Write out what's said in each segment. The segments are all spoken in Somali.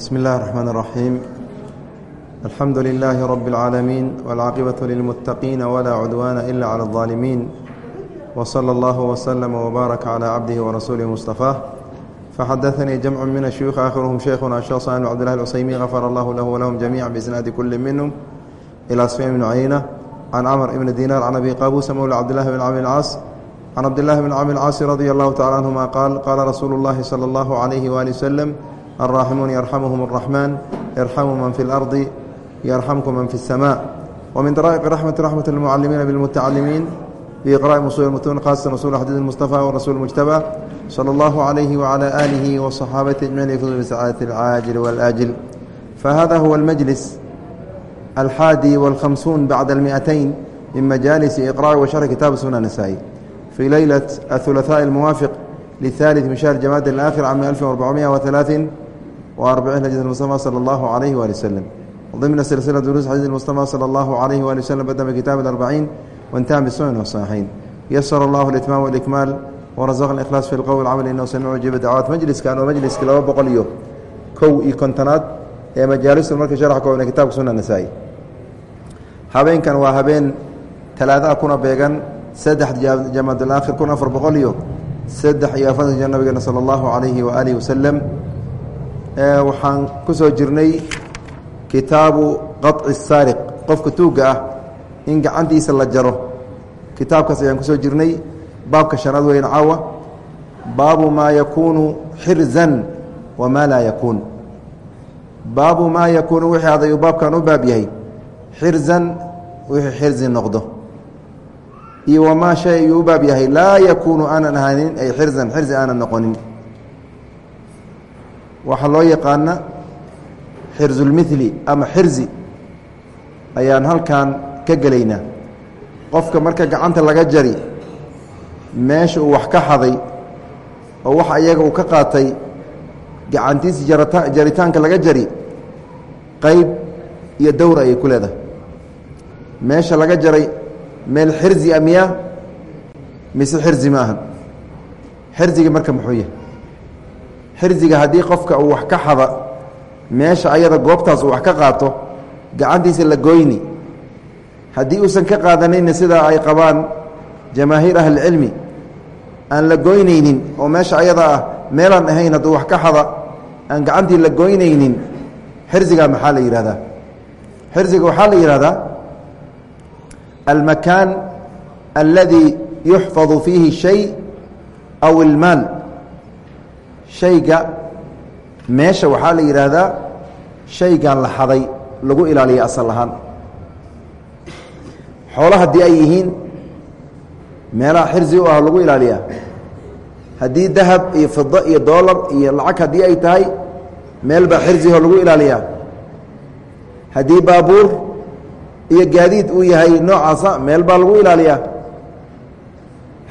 بسم الله الرحمن الرحيم الحمد لله رب العالمين والعاقبة للمتقين ولا عدوان إلا على الظالمين وصلى الله وسلم وبارك على عبده ورسوله مصطفاه فحدثني جمع من الشيوخ آخرهم شيخنا الشيخ صالح بن عبد الله العثيمين غفر الله له ولهم جميعا بإسناد كل منهم إلى سفيان بن عيينة عن عمر بن دينار عن أبي قابوس مولى عبد الله بن عمرو العاص عن عبد الله بن عمرو العاص رضي الله تعالى عنهما قال قال رسول الله صلى الله عليه وآله وسلم الراحمون يرحمهم الرحمن ارحموا من في الأرض يرحمكم من في السماء ومن طرائق رحمة رحمة المعلمين بالمتعلمين بإقراء مصول المتون خاصة رسول حديث المصطفى والرسول المجتبى صلى الله عليه وعلى آله وصحابته أجمعين يفوز بسعادة العاجل والآجل فهذا هو المجلس الحادي والخمسون بعد المئتين من مجالس إقراء وشرح كتاب سنة النسائي في ليلة الثلاثاء الموافق للثالث من شهر جماد الآخر عام 1443 وأربعين هجرة المصطفى صلى الله عليه وآله وسلم ضمن سلسلة دروس حديث المصطفى صلى الله عليه وآله وسلم بدأ بكتاب الأربعين وانتهى بالسنن والصحيحين يسر الله الإتمام والإكمال ورزقنا الإخلاص في القول والعمل إنه سميع وجيب الدعوات مجلس كان ومجلس كلا بقول يو كو إي كنتنات ee majaalis marka sharx koobna kitaabka sunna nasaa-i habeenkan waa habeen talaadaha kuna beegan saddex jamaadul aakhir kun afar boqol iyo saddex iyo afartan jir nabigeena sala allahu calayhi wa aalihi wasalam waxaan ku soo jirnay kitaabu qaطci saariq. Qofka tuugga ah in gacantiisa la jaro. Kitaabkaas ayaan ku soo jirnay. Baabka shanaad weyn caawa. Baabu maa yakuunu xirzan wamaa laa yakuun. Baabu maa yakuunu wixii aday uu baabkan u baab yahay. Xirzan wixii xirzi noqdo. Iyo wamaa shay ayuu u baab yahay. Laa yakuunu aanan ahaanin ay xirzan xirzi aanan noqonin waxaa loo yaqaana xirzulmithli ama xirzi. Ayaan halkan ka gelaynaa qofka marka gacanta laga jari meesha uu wax ka xaday oo wax ayaga uu ka qaatay gacantiisi jarata jaritaanka laga jari qayb iyo dowr ayay ku leedahay. Meesha laga jaray meel xirzi a miyaa? Mise xirzi ma ahan? Xirziga marka muxuu yahay xirziga haddii qofka uu wax ka xada meesha ayada goobtaas uu wax ka qaato gacantiisa la goyni. Haddii uusan ka qaadanayna sidaa ay qabaan jamaahiir ahlicilmi aan la goynaynin oo meesha ayada ah meelaan ahayn hadduu wax ka xada aan gacantii la goynaynin xirzigaa maxaa la yidhahdaa xirziga waxaa la yidhahdaa almakaan alladii yuxfadu fiihi shay aw ilmaal shayga meesha waxaa la yidhaahdaa shaygan la xaday lagu ilaaliya asal ahaan. Xoolo haddii ay yihiin meelaha xirzi u ah lagu ilaaliyaa. Haddii dahab iyo fido iyo dolar iyo lacag haddii ay tahay meel baa xirziho lagu ilaaliyaa. Haddii baabuur iyo gaadiid uu yahay noocaasa meel baa lagu ilaaliyaa.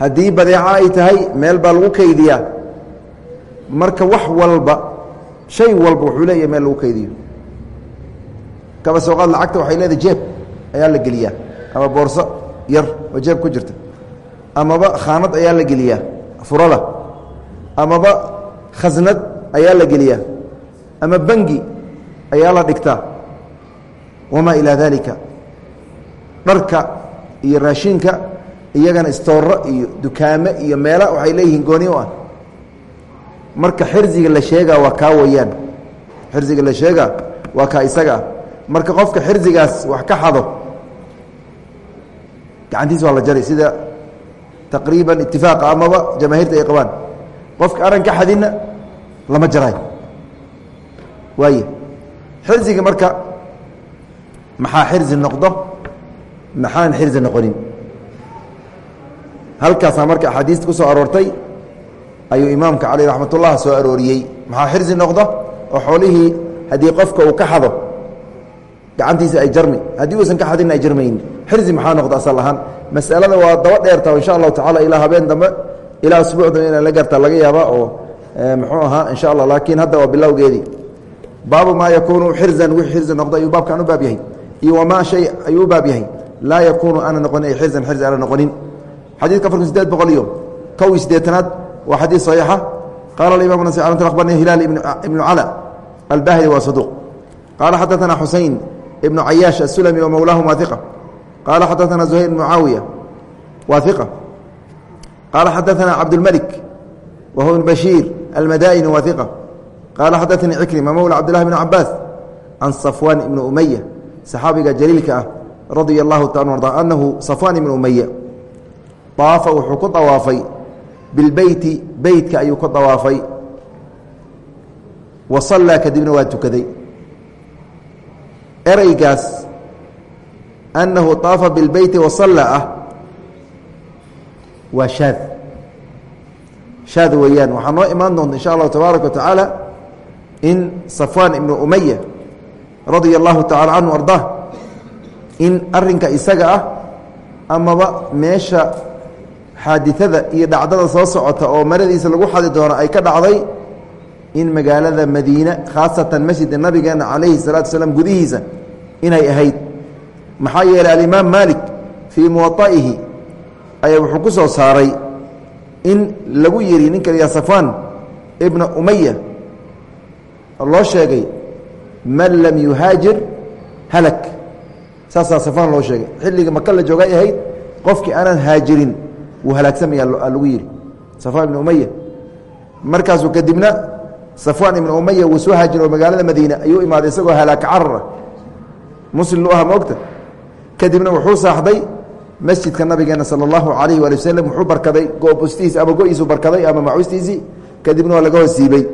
Haddii badeeco ay tahay meel baa lagu kaydiyaa marka wax walba shay walba wuxuu leeyahay meel lagu kaydiyo. Kaba sooqaad lacagta waxay leedahay jeeb ayaa la geliyaa. Ama boorso yar oo jeeb ku jirta. Amaba khaanad ayaa la geliyaa furada. Amaba khasnad ayaa la geliyaa. Ama bangi ayaa la dhigtaa. Wamaa ilaa daalika? Dharka iyo raashinka iyagana istooro iyo dukaamo iyo meela waxay leeyihiin gooni u ah marka xirziga la sheegaa waa kaa wayaan xirziga la sheegaa waa kaa isaga. Marka qofka xirzigaas wax ka xado gacantiis waa la jari sida taqriiban itifaaqa amaba jamaahiirta ay qabaan. Qofka aran ka xadinna lama jaraay waaye xirziga marka maxaa xirzi noqdo? Maxaan xirzi noqonin? Halkaasaa marka axaadiista ku aroortay ayuu imaamka caleyh raxmat ullah soo arooriyey. Maxaa xirzi noqdo? Oo xoolihii haddii qofka uu ka xado gacantiisa ay jarmi. Haddii uusan ka xadinna ay jarmayni xirzi maxaa noqdo asal ahaan? Masalada waa daba dheerta insha allahu tacala ilaa habeen dambe ilaa asbuuc dambe inaan la gartaa laga yaaba oo muxuu ahaa insha allah laakiin hadda waa bilowgeedii. Baabu maa yakuunu xirzan wixii xirzi noqdo ayuu baabkan u baab yahay. Iyo wamaa shay ayuu baab yahay. Laa yakuunu aana noqonin ay xirzan xirzi aana noqonin. Xadiidka afarkun sideed boqol iyo kow iyo siddeetanaad waa xadiid saxiixa qaala aimam nas abarni hilaal ibnu cala albahili waa saduuq qaala xadaثana xusein ibnu cayaash asulami wa mowlaahum waa iqa qaala xadaثana zuhayr ibn mucaawiya waa iqa qaala xadaثana cabdاlmalik wa huwa ibn bashiir almadaini waa iqa qaala xadaثanii cikrima mowla cabdillahi bn cabaas can safwaan ibni umaya saxaabiga jaliilka ah radia allahu taala arda anahu safwaan ibni umaya daafa wuxuu ku dawaafay bilbeyti beytka ayuu ku dawaafay. Wa sallaa kadibna waa tukaday. Ereygaas annahu daafa bilbeyti wasalla ah waa shaad. Shaad weeyaan. Waxaa noo imaan doonta insha allahu tabaaraka wa tacaala in safwaan ibnu umaya radia allahu tacala canhu ardaa in arinka isaga ah amaba meesha xaadiثada iyo dhacdada soo socota oo maradiisa lagu xadi doono ay ka dhacday in magaalada madiine khaasatan masjida nabigeena calayhi الsalatu wasalaam gudihiisa inay ahayd maxaa yeelay alimaam malik fii muwaطa'ihi ayaa wuxuu ku soo saaray in lagu yidhi ninka ya safaan ibna umaya loo sheegay man lam yuhaajir halak saasaa safaan loo sheegay xilliga maka la joogay ahayd qofkii aanan haajirin wuu halaagsamaya lagu yidhi. Safwaan ibn umaya markaasuu kadibna safwaan ibn umaya wuu soo haajir oo magaalada madiine ayuu imaaday isagoo halaaka carara muslim lu aha moogta. Kadibna wuxuu saaxday masjidka nabigeena sala allahu calayhi waali wasalam wuxuu barkaday goobustiisi ama go-iisuu barkaday ama macuustiisii kadibna waa laga hoos siibey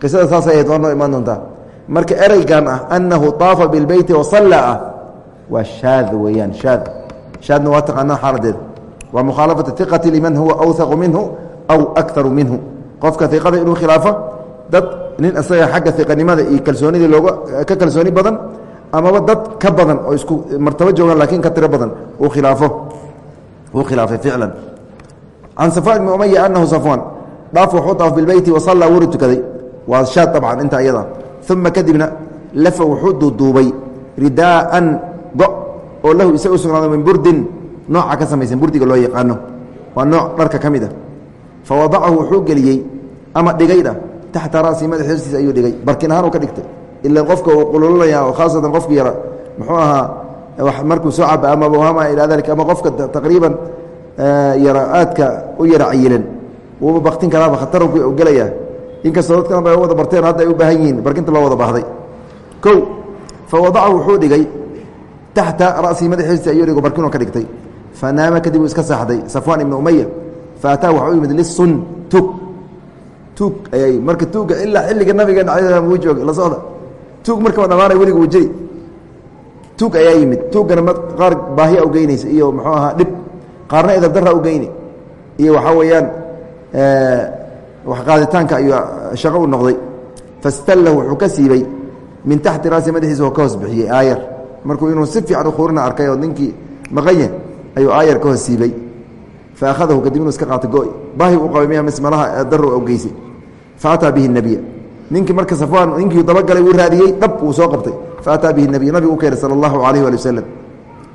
qisada saasay ahayd waa noo imaan doontaa. Marka ereygan ah annahu طaafa bilbeyti wasalla waa mukhaalafatu iqati liman huwa awhaqu minhu aw akaru minhu. Qofka iqada inuu khilaafo dad nin isaga xagga iqanimada iyo kalsoonidii looga ka kalsooni badan amaba dad ka badan oo isku martabo joogaan laakiin ka tiro badan uu khilaafo. Uu khilaafay ficlan. Can safwaan ibni umaya anahu safwaan dhaaf wuxuu daaf bilbeyti wasallaa wuri tukaday. Waa shaad dabcan inta iyada. Uma kadibna lafa wuxuu duuduubay ridaaan go oo lahu isaga u sugnaaday min burdin nooca ka samaysan burdiga loo yaqaano. Waa nooc dharka ka mid a fa wadacahu wuxuu geliyey ama dhigaydha taxta ra'si madax hirstiisa ayuu dhigay. Barkin ahaan uu ka dhigtay. Ila qofka uu qululaya oo khaasatan qofki yara muxuu ahaa markuu soo caba ama wama ilaa dalika ama qofka taqriiban yara aadka u yara cayilan wuuba baktin karaaba khatar gelaya inkastoo dadkan ba wada barteen hadda ay u baahan yihiin barkinta loo wada baahday. O fa wadacahu wuxuu dhigay taxta ra'sii madaxiisi ayuu dhigo barkinoo ka dhigtay fa naama kadib uu iska saaxday safwaan ibnu umaya fa ataa waxa u yimid lisun tug. Tuug ayay marka tuugga ilaa xilliga nabigeena ala uu jooga la socda. Tuug markaba dhamaanay weliga uu jiri tuug ayaa yimid. Tuuggana m qaar baahiya u geynaysa iyo muxuu ahaa dhib. Qaarna idabdarra u geyni iyo waxaa weeyaan qaaditaanka ayuu shaqo u noqday. Fastallahu wuxuu ka siibay min taxti raasi madaxiisa oo ka hoos bixiyey aayar. Markuu inuu si fiican uhuurina arkay oo ninkii maqanya ayuu aayar ka hoos siibay fa akhadahu kadib inuu iska qaato go baahi u qabay miya mismalaha darro u geysay. Fa bihi nabiya. Ninkii marka safwaan ninkii dabagalay uu raadiyey dhab uu soo qabtay. Fa bihi nabiy nabigu u keenay sala allahu calayh waali wasalam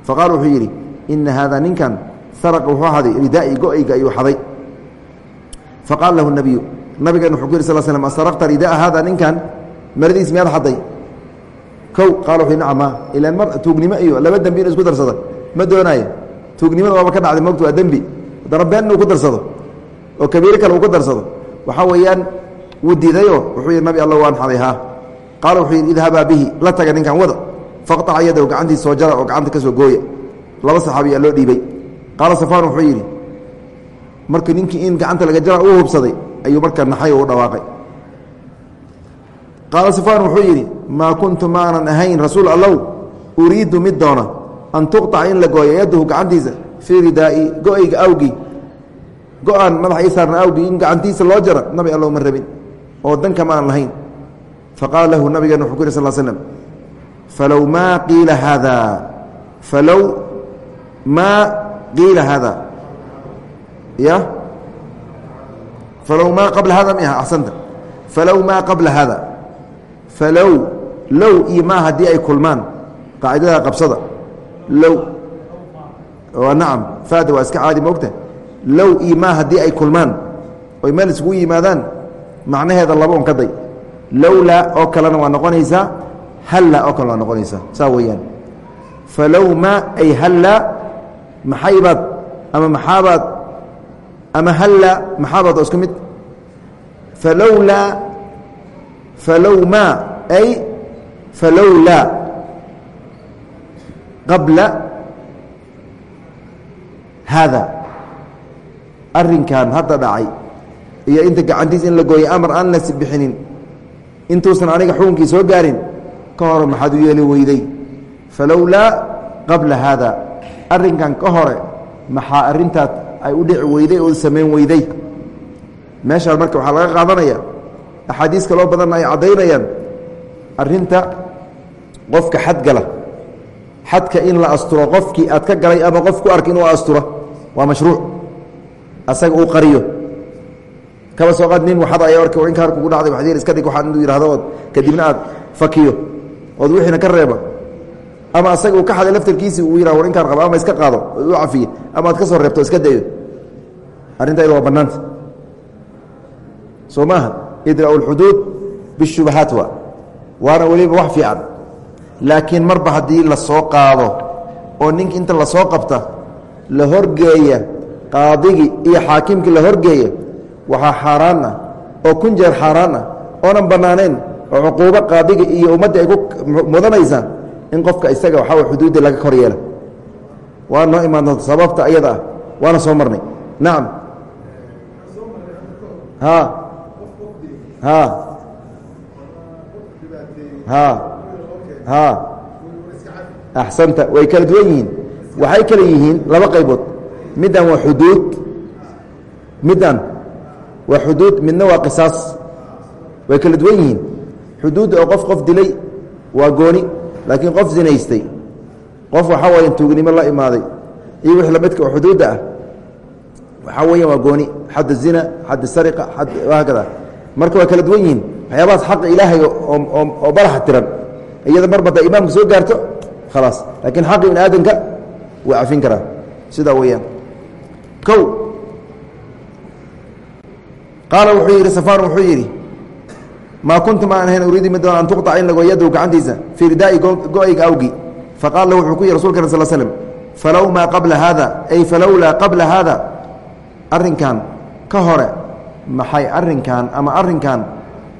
fa wuxuu yidhi ina haada ninkan saraqa wuxuu xaday ridaa'i go'ayga ayuu xaday. Faqaala lahu nabiyu nabigan wuxuu ku yiri sal slm asaraqta ridaa hada ninkan? Maradiis miyaad xaday. Kow qaala wuxuu nacama ilaan mar tuugnimo iyo laba dembi inu isku darsado ma doonaayo tuugnimada waaba ka dhacday mogta waa dembi. Haddana been inuu ku darsado oo kabiiro kale uu ku darsado waxaa weeyaan wuu diidayo wuxuu yidhi nabi alla waan xaday haa. Qaala wuxuu yidhi idhabaa bihi la taga ninkan wada. Faqطaca yadahu gacantiis soo jara oo gacanta ka gooya. Laba saxaabiyaa loo dhiibay. Qaala safaan wuxuu yidhi marka ninkii in gacanta laga jara uu hubsaday ayuu markaa naxay u dhawaaqay. Qaala safaan wuxuu yidhi maa kuntu maanan ahayn rasuul allow uriidu mid doona an tuqطaca in la gooyo yadahu gacantiisa fii ridaa'i go'ayga awgii. Go'aan madaxa ii saarna awgii in gacantiisa loo jara nabi allow ma rabin oo danka maanan lahayn. Faqaala lahu nabigeena wuxuu ku yiri sal slm falow maa qiila haada falow maa qiila haada ya? Falow maa qabla hada miah axsanta. Falow maa qabla hada falow low iyo maa haddii ay kulmaan qaacidada qabsada low. Nacam. Fada waa iska caadi moogta low iyo maa haddii ay kulmaan. Oy meel isugu yimaadaan macnaheeda laba un ka day. Lowlaa oo kalena waa noqonaysaa halla oo kale waa noqonaysaa. Saa weeyaan. Falowma ay halla maxaybaad ama maxaabaad ama halla maxaabaad oo isku mid. Falowlaa falowma ay falowlaa qabla haada arrinkan hadda dhacay iyo inta gacantiisa in la gooyay amar aan la bixinin intuusan aniga xukunkii soo gaarin ka hore maxaad u yeeli weyday. Falowlaa qabla haada arrinkan ka hore maxaa arrintaad ay u dhici weyday oo samayn weyday? Meeshaan marka waxaa laga qaadanaya axaadiis kaloo badanna ay caddaynayaan arrinta qofka xadgala xadka in la asturo qofkii aad ka galay ama qof ku ark inuu asturo waa mashruuc. Asaga uu qariyo. Kaba soo qaad nin waxad ay arka inkaar kugu dhacday waxdiir iska dhig waxaad inuu yidhahdo ood kadibna aad fakiyo. Ood wixiina ka reeba. Ama asaga uu ka xaday laftarkiisii uu yihah war inkaar qaba ama iska qaado u cafiye ama aad ka soo reebto iska dayo arrinta iyada waa bannaanta soo maaha? Idra'u lxuduud bishubahaat wa. Waana weliba wax fiican laakiin marba haddii la soo qaado oo ninka inta la soo qabta la horgeeya qaadigii iyo xaakimkii la horgeeya waxaa xaaraan ah oo kun jeer xaaraan ah oonan bannaanayn oo cuquubo qaadiga iyo ummadda ay ku mudanaysaa in qofka isaga waxaa xuduudda laga kor yeela. Waa noo imaan sababta ayada ah waana soo marnay. Nacam ha ha ha ha axsanta way kala duwan yihiin. Waxay kala yihiin laba qaybood. Middan waa xuduud. Middan waa xuduud. Midna waa qisaas. Way kala duwan yihiin. Xuduudda oo qof qof dilay waa gooni. Laakiin qof zinaystay. Qof waxaa waaya tuugnimo la imaaday. Iyo wix lamidka oo xuduudda ah. Waxaa weeyaan waa gooni. Xadd zina xadd sariqa xad haakada marka waa kala duwan yihiin. Waxyaabahaas xaqa ilaahay oo balaxa tiran iyada mar badda imaamka soo gaarto khalaas. Laakiin xaqi bini aadamka waa cafin karaa. Sidaa weeyaan. O qaala wuxuu yidhi safaan wuxuu yidhi maa kuntu ma aan ahayn uriidi mid doon an tuqطaca in lago yadw gacantiisa fii ridaa'i go'ayga awgi. Faqaala wuxuu ku yihi rasulka sal slm falow maa qabla haada ay falowlaa qabla haada arrinkan ka hore maxay arrinkan ama arrinkan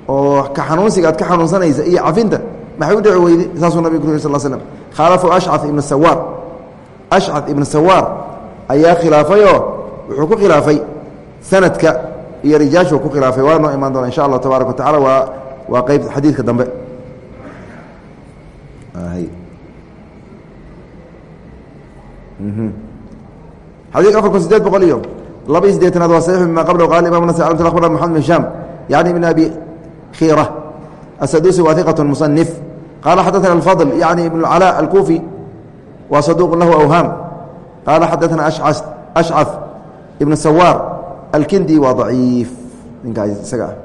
oo ka xanuunsiga aad ka xanuunsanaysa iyo cafinta maxay u dhici weyday? saasuu nabig ku sal slm khaalafu ashca ibnu sawaar ashca ibnu sawaar ayaa khilaafayoo wuxuu ku khilaafay sanadka iyo rijaashuu ku khilaafay. Waa noo imaan doona insha allah tabaaraka wa tacala waa waa qeyb xadiidka dambe. Afar laba iyo sideetanaad waa saxiix bima qabla qala imam nas akhbarna moxamed bin hisham yani ibn abi khira asadusi wa iqat musanif qala xadaثna alfadl yani ibn اcalaa alkufi wa saduq lahu awhaam qala xadaثna ashcaf ibn sawaar alkindi waa daciif ninkaas isaga ah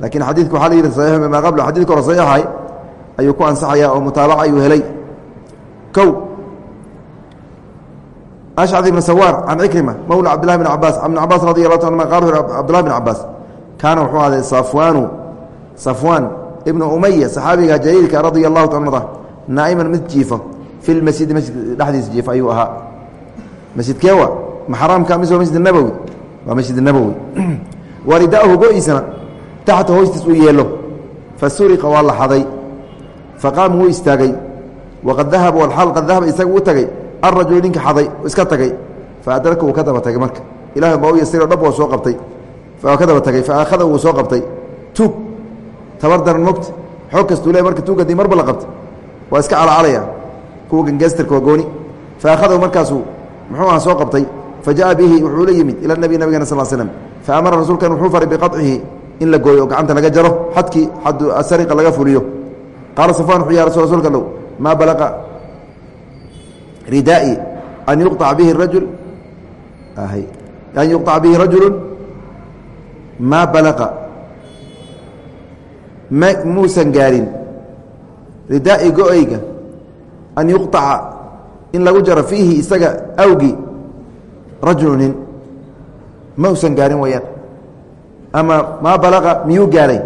laakiin xadiidka waxaa la yidhi saxiix bima qabla xadidka hore saxiixahay ayuu ku ansaxaya oo mutaabaca ayuu helay kow ashcad ibn sawaar can cikrima mowla cabdillahi bn cabaas ibn cabaas radi allahu ta anuma qala cabdullahi bn cabaas kaana wuxuu ahday safwaanu safwaan ibnu umaya saxaabiga jaliilka radia allahu ta anada naa'iman mid jiifa fi lmasjidi masjid dhexdiisa jiifa ayuu ahaa. Masjidkeewa ma xaraamka mise masjid nabowi waa masjid nabowi waridaahu go-iisana taxta hoostiis uu yeelo fa suriqa waa la xaday. Faqaama wuu istaagay. Waqad dahaba walaal qad dahaba isaga u tagay. Alrajulu ninka xaday iska tagay. Fa adraka wuu ka daba tagay marka. Ilahay baa u yasiro dhab waa soo qabtay. Waa ka daba tagay fa akhada wuu soo qabtay. Tuug tabardaran mugta xoog kastuu le marka tuugadi marba la qabta waa iska calacalaya kuwa gangestarka waa gooni. Fa akhadahu markaasuu muxuu aha soo qabtay. Fa bihi wuxuu la yimid ila nabi nabigana sal slm fa amara rasuulkan wuxuu faray biqacihi in la gooyo gacanta laga jaro. Xadkii xadu asariqa laga fuliyo. Qaala safaan wuxuu ya rasuulka low maa balaqa ridaa'i an yuqطaca bihi rajul? An yuqطaca bihi rajulu maa balaqa muusan gaarin. Ridaa'i go-eyga an yuqطaca in lagu jaro fiihi isaga awgi rajulu nin ma usan gaarin wayaan ama maa balaqa miyuu gaaray?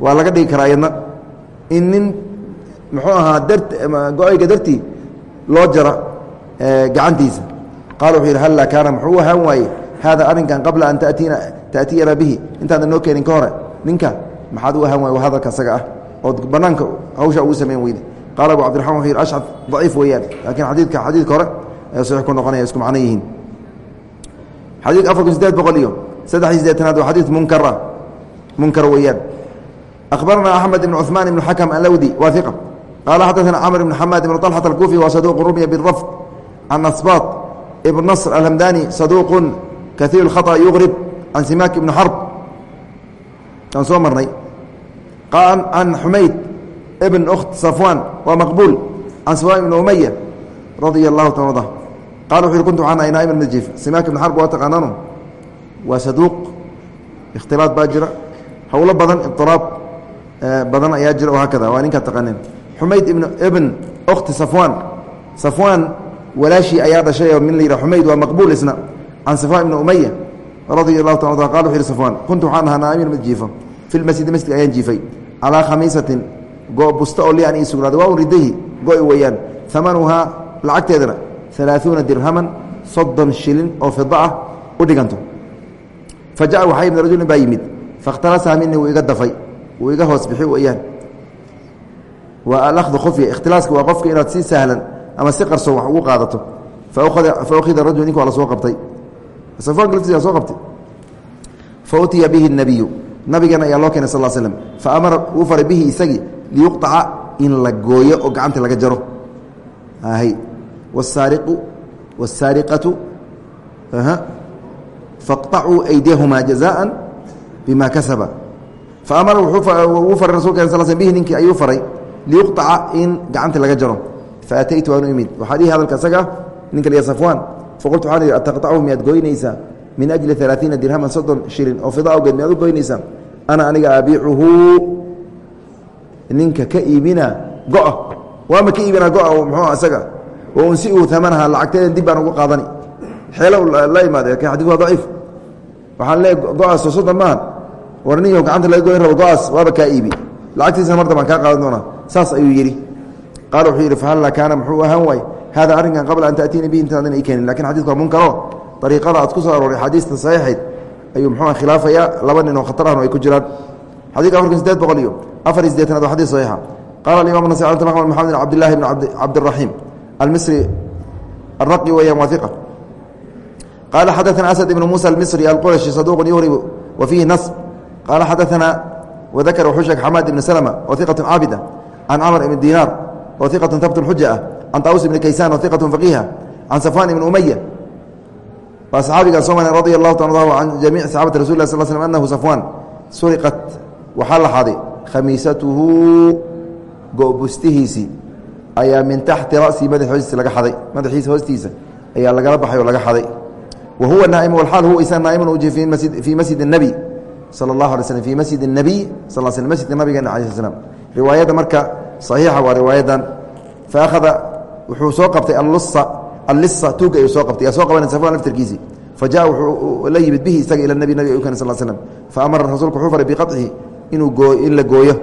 Waa laga dhigi karaa iyadna in nin muxuu ahaa dar go'ayga dartii loo jara gacantiisa. Qaala wuxuu yidhi halla kaana muxuu u ahaan waaye? Hada arrinkan qabla an tatina ta'tiyana bihi. Intaadan noo keenin ka hore ninka maxaad u ahaan waaye waa hadalka isaga ah ood banaanka hawsha ugu samayn weyde qaala abu cabdiraxman wuxuu yidhi ashcad daciif weeyaan laakiin xadiidka xadiidka hore ee saxiix ku noqonaya isku macno yihiin xadiidka afar kun sideed boqol iyo saddex iyo sideetanaad waa xadiid munkar ah munkar weeyaan akhbarana axmed ibn cuثmaan ibn xakam alawdi waa iqa qaala xadaثana camr ibn xamaad ibn طalxat alkufi waa saduuq rumya birafd can asbaط ibn nasr alhamdani saduuq kaiir اkhaطأ yugrib can simaak ibn xarb aan soo marnay can xumayd ibn ukht safwan waa maqbuul can safwan ibn umaya radia اllahu ta arda qala wuxu kuntu waxaan ahay naa'iman mid jiifa simaak ibn xarb waa taqaanaano waa saduuq. Ikhtilaad baa jira. Howlo badan iطiraab badan ayaa jira oo haakada. Waa ninkaa taqaaneen. Xumayd ibn ibn ukhti safwan. Safwan walaashii ayaa dhashay oo min la yidhah xumayd waa maqbuul isna. Can safwan ibn umaya radia allahu ta arda qala wuxu yhi safwan kuntu waxaan ahaa naa'iman mid jiifa fi lmasjidi masjidka ayaan jiifay calaa khamiisatin go busta oo li an ii sugnaaday waa un ridahi go-i weeyaan amanuhaa lacagteedana alaaثuuna dirhaman soddon shilin oo fida ah u dhiganto fa jaءa waxaa yimid rajulin baa yimid faاkhtalasaha mini wuu iga dafay wuu iga hoos bixi weeyaan waa alahdu khufya ikhtilaaska waa qofka inaad si sahlan ama si qarsoon wax ugu qaadato fa ukhida rajul ninka waa la soo qabtay safaanka laftiisa soo qabtay fa utiya bihi الnabiyu nabigeena ayaa loo keenay sal slm fa amara uu faray bihi isagii liyuqطaca in la gooyo oo gacanta laga jaro wاsaariqu wاsaariqatu faqطacuu aydiyahumaa jazaءa bima kasaba faamara wuu faray rasulka sal sl bihi ninkii ayuu faray liyuqطaca in gacanta laga jaro faataytu waanu imid waxaa dhihi hadalka isaga ninka liya safwaan faqultu waxaan ihi ataqطachu miyaad gooynaysaa min ajli ثalaaثiina dirhaman soddon shilin oo fida awgeed miyaad u goynaysaa Ana aniga abiicuhu ninka ka iibina go-a waama ka iibina go-a muxuu isaga? Wa unsi uu amanaha lacagteeda dib baan ugu qaadani. Xeelo la imaade laakiin xadid waa daciif? Waxaan leey go'aasoo soddon maaha war ninyo gacanta laga goyn rabo go'aas waaba kaa iibi. Lacagtiisana marta baan kaa qaadan doonaa. Saas ayuu yidhi. Qaala wuxuu yidhi fahalla kaana muxuu ahaan waay hada arrinkan qabla an taأtiina bihi intaadan i keenin. Lakin xadidku waa munkaro ariiqada aad ku soo arooray xadiista saxiixayd ayuu mxua khilaafayaa laba nin oo khatar ahn ay ku jiraan. Xadiika afarkun sideed boqol iyo afar iyo sideetanaad waa xadii saxiixa qaala alimam nasa nt maxmed bn cabdillahi bn cabdiraxiim almisri araqi weeyaan waa iqa qaala xadaana asad ibnu muusa almisri alqurashi saduuqun yuhribu wa fiihi nas. Qaala xadaana wadakar wuxuu sheegay xamaad ibni salma oo iqatun caabid ah can camr ibni dinaar oo iqatun habtun xuja ah can taus ibni waa saxaabigan soo mara radi allahu ta can jamiici saxabati rasul lah sl slm anahu safwan suriqat waxaa la xaday khamiisatuhu go-bustihiisii ayaa min taxti ra'sii madax hoostiisa laga xaday madaxiisa hoostiisa ayaa lagala baxay oo laga xaday wa huwa naaimu walaal huwa isa naaimun uji fii masjid الnabiy sala اllahu alay slm fii masjid الnabiy sal sl masjidka nabigeena ala sl slam riwaayadda marka saxiixa waa riwaayadan fa akhada wuxuu soo qabtay allusa allisa tuuga ayuu soo qabtay yaa soo qabanay safwan laftarkiisii fa jaءa wuxuu la yimid bihi isaga ila nabi nabig kan sal slm fa amara rasuulku wuxuu faray biqaطcihi inuu goo in la gooyo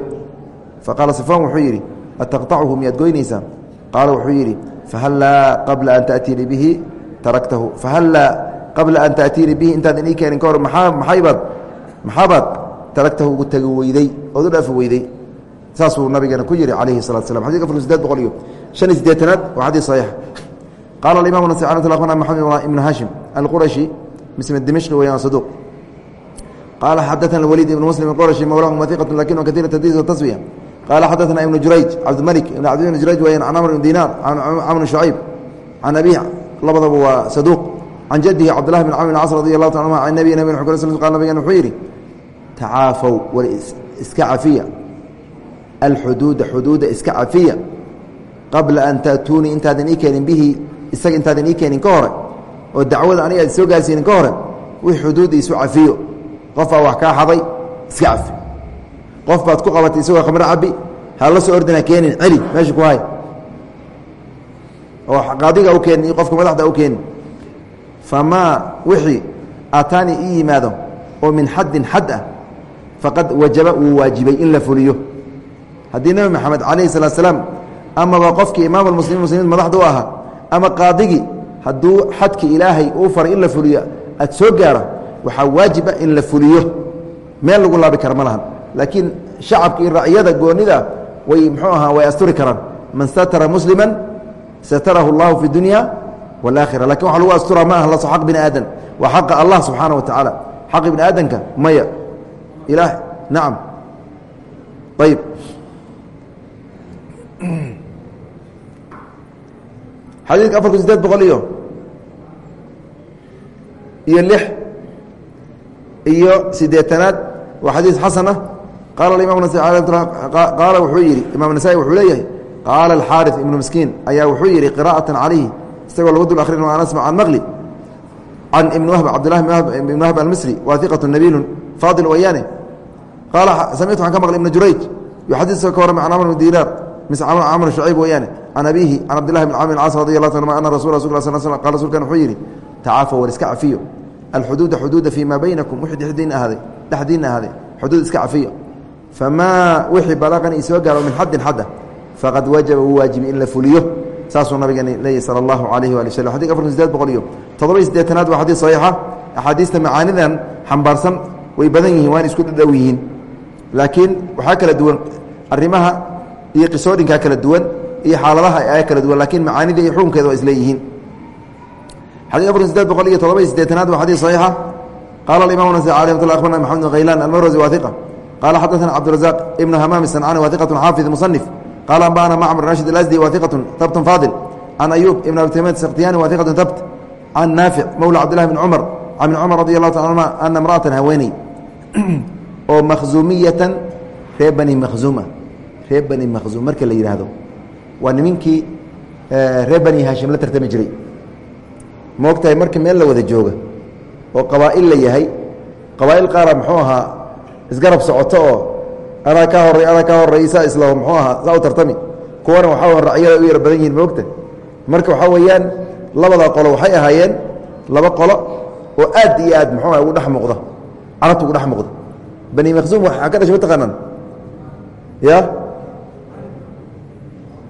faqaala safwan wuxuu yidhi ataqطachu miyaad goynaysaa qaala wuxuu yidhi fahallaa qabla an taأtiinii bihi taraktahu fahallaa qabla an taأtiinii bihi intaadan ii keenin ka hor maa maxaybaad maxaabaad taragtahu ugu tegi weyday ood u dhaafi weyday saasuu nabigeena ku yihi calayhi الsalatu slam xadika afar sideed boqol iyo شhan iyo sideetanaad waa xadيث صaxiix qala imam mxamed ibn hashim alqurashi misme dimashqi weyaan saduq qaala xadaana waliid ibn muslim qurashi mawlaahum wahiqatu laakiin katiira tadis wataswiya qaala xadaana ibnu jurayj cabdimalik ibn cabdi ibn jurayj weyaan can camr ibn dinaar can camr shucayb can abiih labadaba waa saduuq can jadihi cabdulahi bn camr bn cas radi allahu ta anuma can nabi nabig q qal nabigan wuxuu yidhi tacaafow war iska cafiya alxuduuda xuduuda iska cafiya qabla an taatuunii intaadan ii keenin bihi isaga intaadan ii keenin ka hore oo dacwada aniga aad soo gaarsiinin ka hore wix xuduudda isu cafiyo qofbaa wax kaa xaday iska cafi. Qof baad ku qabatay isagoo khamro cabi ha la soo ordina keenin celi meesha ku hay oo qaadiga u keenin iyo qofka madaxda u keenin. Famaa wixii aataanii ii yimaado oo min xaddin xad ah faqad wajaba wuu waajibay in la fuliyo. Haddii nebi maxamed calayhi salaat slaam amaba qofkii imaam almuslimiin muslimiin madaxda u ahaa ama qaadigii hadduu xadki ilaahay uu faray in la fuliyo aad soo gaara waxaa waajiba in la fuliyo. Meel lagu laabi kara ma lahan. Laakiin shacabka iyo raciyada goonida way mxuu ahaa way asturi karaan. Man satara muslima satarahu اllahu fi dunya wاlaakhira laakiin waxa lagu asturaa ma aha laso xaq bini aadan. Waa xaqa allah subxaana wa tacaala xaqi bini aadanka maya. Ilaah nacam ayib xadiidka afar kun sideed boqol iyo iyo lix iyo sideetanaad waa xadiis xasan ah qaala imam qaala wuxuu yidhi imam nasa'i wuxuu leeyahay qaala alxaari ibnu miskiin ayaa wuxuu yidhi qira'atan calayhi isagoo lagu dul akhrin an asmac can maqli can ibn wahb cabdillahi ibn wahb almisri waahiqatu nabiilun faadil wayaane. Qaala samictu waxaan ka maqlay ibna jurayj yuxadiث ka warrama can amr mise camr shucayb weeyaane can abiihi can cabdillahi bn camr cas radi allah ta ana rasul sl sl qal rsulkan wuxuu yidhi tacaafaw war iska cafiyo. Alxuduuda xuduuda fii maa baynakum wixii dhexdiinna ahaaday dhexdiinna ahaaday. Xuduud iska cafiyo. Famaa wixii balaqani isoo gaaro min xaddin xadda faqad wajaba wuu waajibi in la fuliyo. Saasuu nabigeeni leeyahy sala allahu calayhi waali waslm xadika afarkun sideed boqol iyo toddoba iyo siddeetanaad waa xadiis saxiixa. Axaadiista macaanidan xambaarsan way badan yihiin waana isku dhadhow yihiin. Laakiin waxaa kala duwan arrimaha iyo qisooyinka kala duwan iyo xaaladaha ay kala duwan lakiin macaanida iyo xukunkeeda waa isleeyihiin xadii afar iyo saddeed boqol iyo todoba iyo siddeetanaad waa xadiis saxiixa. Qaala alimam nas alي amat lah abarna maxamed bn haylaan almarwasi waahiqa qaala xadaثana cabdirazaq ibnu hamaam isancaani waahiqatu xaafid musanif qaala anba'ana macmar rashid alasdi waahiqatu tabtun faadil. Can ayuub ibn abitamiid sakhtiyani waahiqatu tabt. Can naafic mowla cabdillahi bn cumar can ibn cumar radi allahu taala anuma ana imra'atan haweeney. Oo makhzuumiyatan ree bani makhzuuma reer bani makhzum. Marka la yidhaahdo waa nimankii reer bani haashim la tartami jiray. Moogtahay marka meel la wada jooga oo qabaa'il la yahay? Qabaa'il qaara muxuu ahaa isgarab socoto oo anaa kaa horey anaa kaa horey saa isla muxuu ahaa saa u tartami. Kuwana waxaa racyada u yar badan yihiin moogta marka waxaa weeyaan labada qolo waxay ahaayeen laba qolo oo aad iyo aad muxuu aha ugu dhex muuqda carabta ugu dhex muuqda. Bani makhsuum waxaa ka dhashay mataqaanaan ya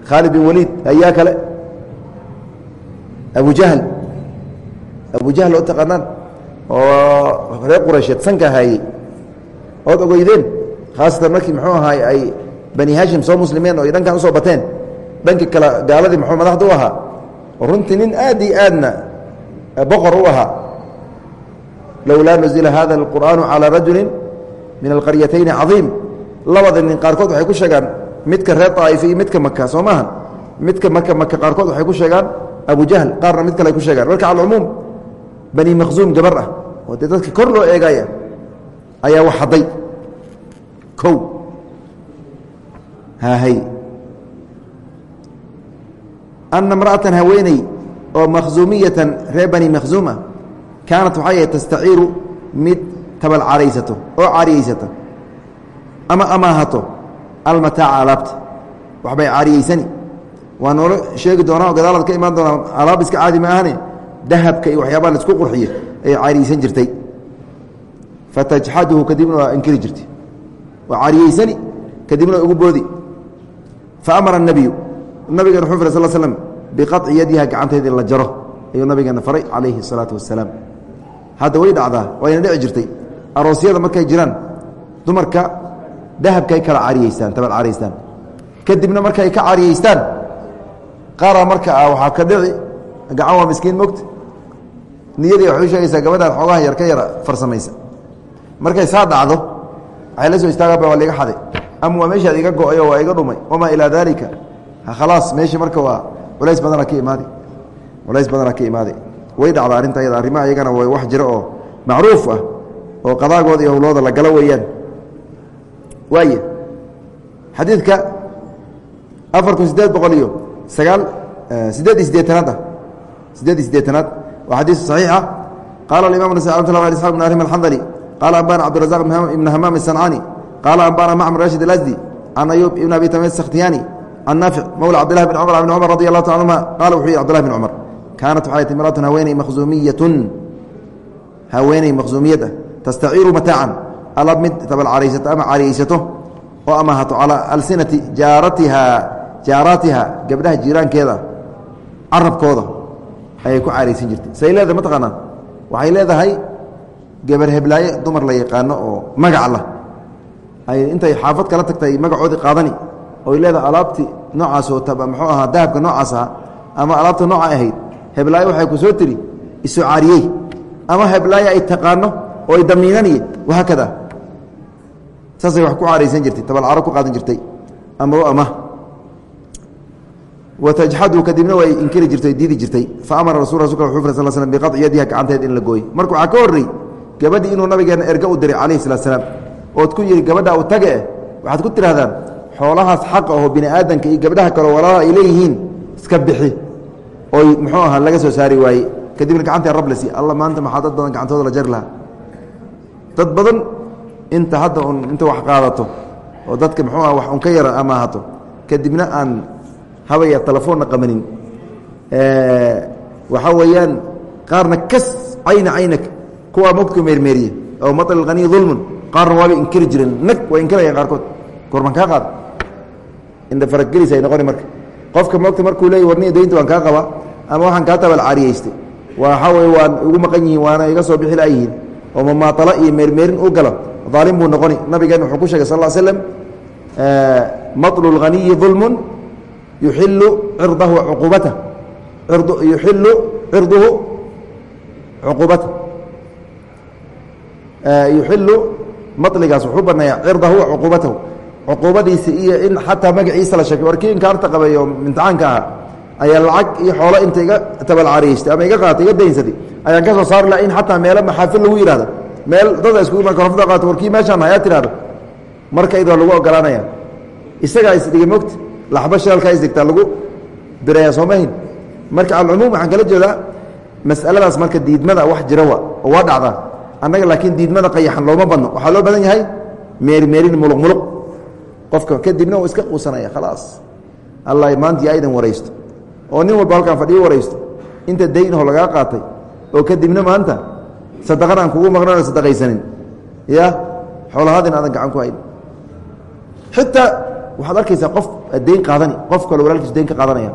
khaalid bin waliid ayaa kale. Abu jahl. Abu jahl oo taqaanaan oo reer quraysheed sanka haayey ood ogeydeen khaasatan markii muxuu ahaay ay bani hashim soo muslimeen oo ay dhankan u soo bateen dhankii kale gaaladii muxuu madaxda u ahaa runtii nin aad iyo aadna boqor u ahaa. Lowlaa nuzila hada اlqur'aanu calىa rajuli min alqaryatayni cadiim. Labada nin qaarkood waxay ku sheegaan midka reer daa'if iyo midka maka soo maaha midka marka maka qaarkood waxay ku sheegaan abu jahl qaarna mid kale ay ku sheegaan. Marka cala bani makhzuum gabar ah oo dee dadka kor loo eegaya ayaa wax hadday. Kow. Hahay ana imra'atan haweeney oo makhzuumiyatan reer bani makhzuum ah kaanat waxay ahayd tastaciiru mid tabal caraysato oo cariyeysata ama amaahato almataaca alaabta waxbay cariyeysani waa noola sheegi doonaa gadaalaad ka imaan doonaa alaab iska caadi ma ahane dahabka iyo waxyaabaa laisku qurxiye ay cariyeysan jirtay fatajxaduhu kadibna waa inkiri jirtay waa cariyeysani kadibna waa ugu boodi faamara الnabiyu nabigeena wuxuu fray sl slm biqaطci yadiha gacanteeda in la jaro ayuu nabigeena faray calayhi الsalaatu wasalaam hadda way dhacdaa wayna dhici jirtay aroosyada markay jiraan dumarka dahabkay kala cariyeystaan tabal cariyeystaan. Kadibna markay ka cariyeystaan qaaraa marka ah waxaa ka dhici gacan waa miskiin mogta niyadii waxay u sheegaysaa gabadhaan xoogaha yar ka yara farsamaysa. Markay saa dhacdo waxay la soo istaagaba waa laiga xaday ama waa meeshaad iga go'ay oo waa iga dhumay wamaa ilaa daalika? Khalaas meeshii marka waa culays badana ka imaada culays badana ka imaaday way dhacda arrinta ayada arrimaha iyagana waa wax jiro oo macruuf ah oo qadaagooda iyo howlooda la galo weeyaan waaya xadiidka afar kun siddeed boqol iyo sagaal sideed iyo sideetanaad ah sideed iyo sideetanaad waa xadiis صaxiixa qala imam nas isaq bn arim alxandali qala ambana cabdirazaq ibn hamaam الsancani qala ambana macmr rashid اlasdi can ayub ibn abi tamid sakhtiyani can naafic mowla cabdillahi bn cumar bn cumar radi allahu ta anhuma qala wuxuu yihi cbdillahi bn cumar kaanat waxay ti imraatun haweeney makhzuumiyatun haweeney makhzuumiyad ah tastaciiru mataacan alab mid tabalcaraysato ama cariyeysato oo amaahato calaa alsinati jaaratiha jaaraatiha gabdhaha jiiraankeeda carabkooda ayay ku caraysan jirtay. Say leedahay mataqaanaa waxay leedahay gabar heblaaye dumar la yaqaano oo magac lah ay intay xaafad kala tagtay magacoodii qaadani. Oy leedahay alaabtii noocaas oo muxuu ahaa dahabka noocaas aha ama alaabta nooca ahayd heblaaye waxay ku soo tiri isu caariyey. Ama heblaaye ay taqaano oo ay damiinaniye wahaakada saasay wax ku caaraysan jirtay tabalcaro ku qaadan jirtay. Ama ama. Watajxadu kadibna way inkiri jirtay diidi jirtay. Fa amara rasul rasulka wuxuu sal slm biqaطci yadiha gacanteed in la gooyo. Marka waxaa ka horrey gabadhii inuu nabigeena erga u diray calayhi salaat slaam ood ku yidhi gabadha u tage eh waxaad ku tidhahdaan xoolahaas xaqa aho bini aadanka iyo gabdhaha kaleo walaalaha ay leeyihiin iska bixi. Oy muxuu ahaa laga soo saari waaye kadibna gacantii rablesi alla maanta maxaa dad badan gacantooda la jari lahaa? Dad badan inta hadda un inta wax qaadato oo dadka muxuu aha wax un ka yara amaahato kadibna aan habaya telefoonna qamanin. Waxaa weeyaan qaarna kas cayna caynak kuwaa mogtku meermeeriye oo maطl haniy dulmun qaarna waaba inkiri jireen nag waa inkirayaan qaarkood. Korban kaa qaada indha faragelis ay noqoni marka. Qofka mogta markuu leey warniya daynta waan kaa qaba ama waxaan kaa tabal caariyeystay. Waxaa weye waan igu maqan yihiin waana iga soo bixi layihiin oo mamaaطalo iyo meermeerin u galo aalim buu noqoni nabigeen wuxuu ku sheegay sal slm maطlu اlghaniyi ظulmu yuxilu cirdahu cuquubata yuxilu cirduhu cuquubata yuxilu maطligaas wuxuu baneeya cirdahu wa cuquubatahu cuquubadiisa iyo in xataa magaciisa la sheegay war kii inkaarta qabeeyo imtixaanka aha ayaa lacag iyo xoolo inta iga tabalcariyeystay ama iga qaatay iga daynsaday ayaan ka soo saari laha in xataa meelo maxaafil lagu yihahdo meel dada iskugu iman korofda qaato warkii meeshaan hayaa tirahdo marka id waa lagu ogolaanaya isagaa isdhigay mogta laxba shaalkaa isdhigtaa lagu biraya soomahin marka alcumuum waxaan kala jeedaa masaladaas marka diidmada wax jira wa oo waa dhacdaa. Annaga laakiin diidmada qayaxan looma badno. Waxaa loo badan yahay meermeerin muluq muluq. Qofka kadibna uu iska quusanaya khalaas. Allah maantii aydan waraysto. Oo nin walba halkaan fadhiyo waraysto. Inta daynho lagaa qaatay oo kadibna maanta sadaqan aan kugu maqnan sadaqaysanin ya? Xoolahaadin aadan gacan ku hayn. Xitaa waxaad arkaysaa qof dayn qaadani. Qof kale walaalkiis dayn ka qaadanaya.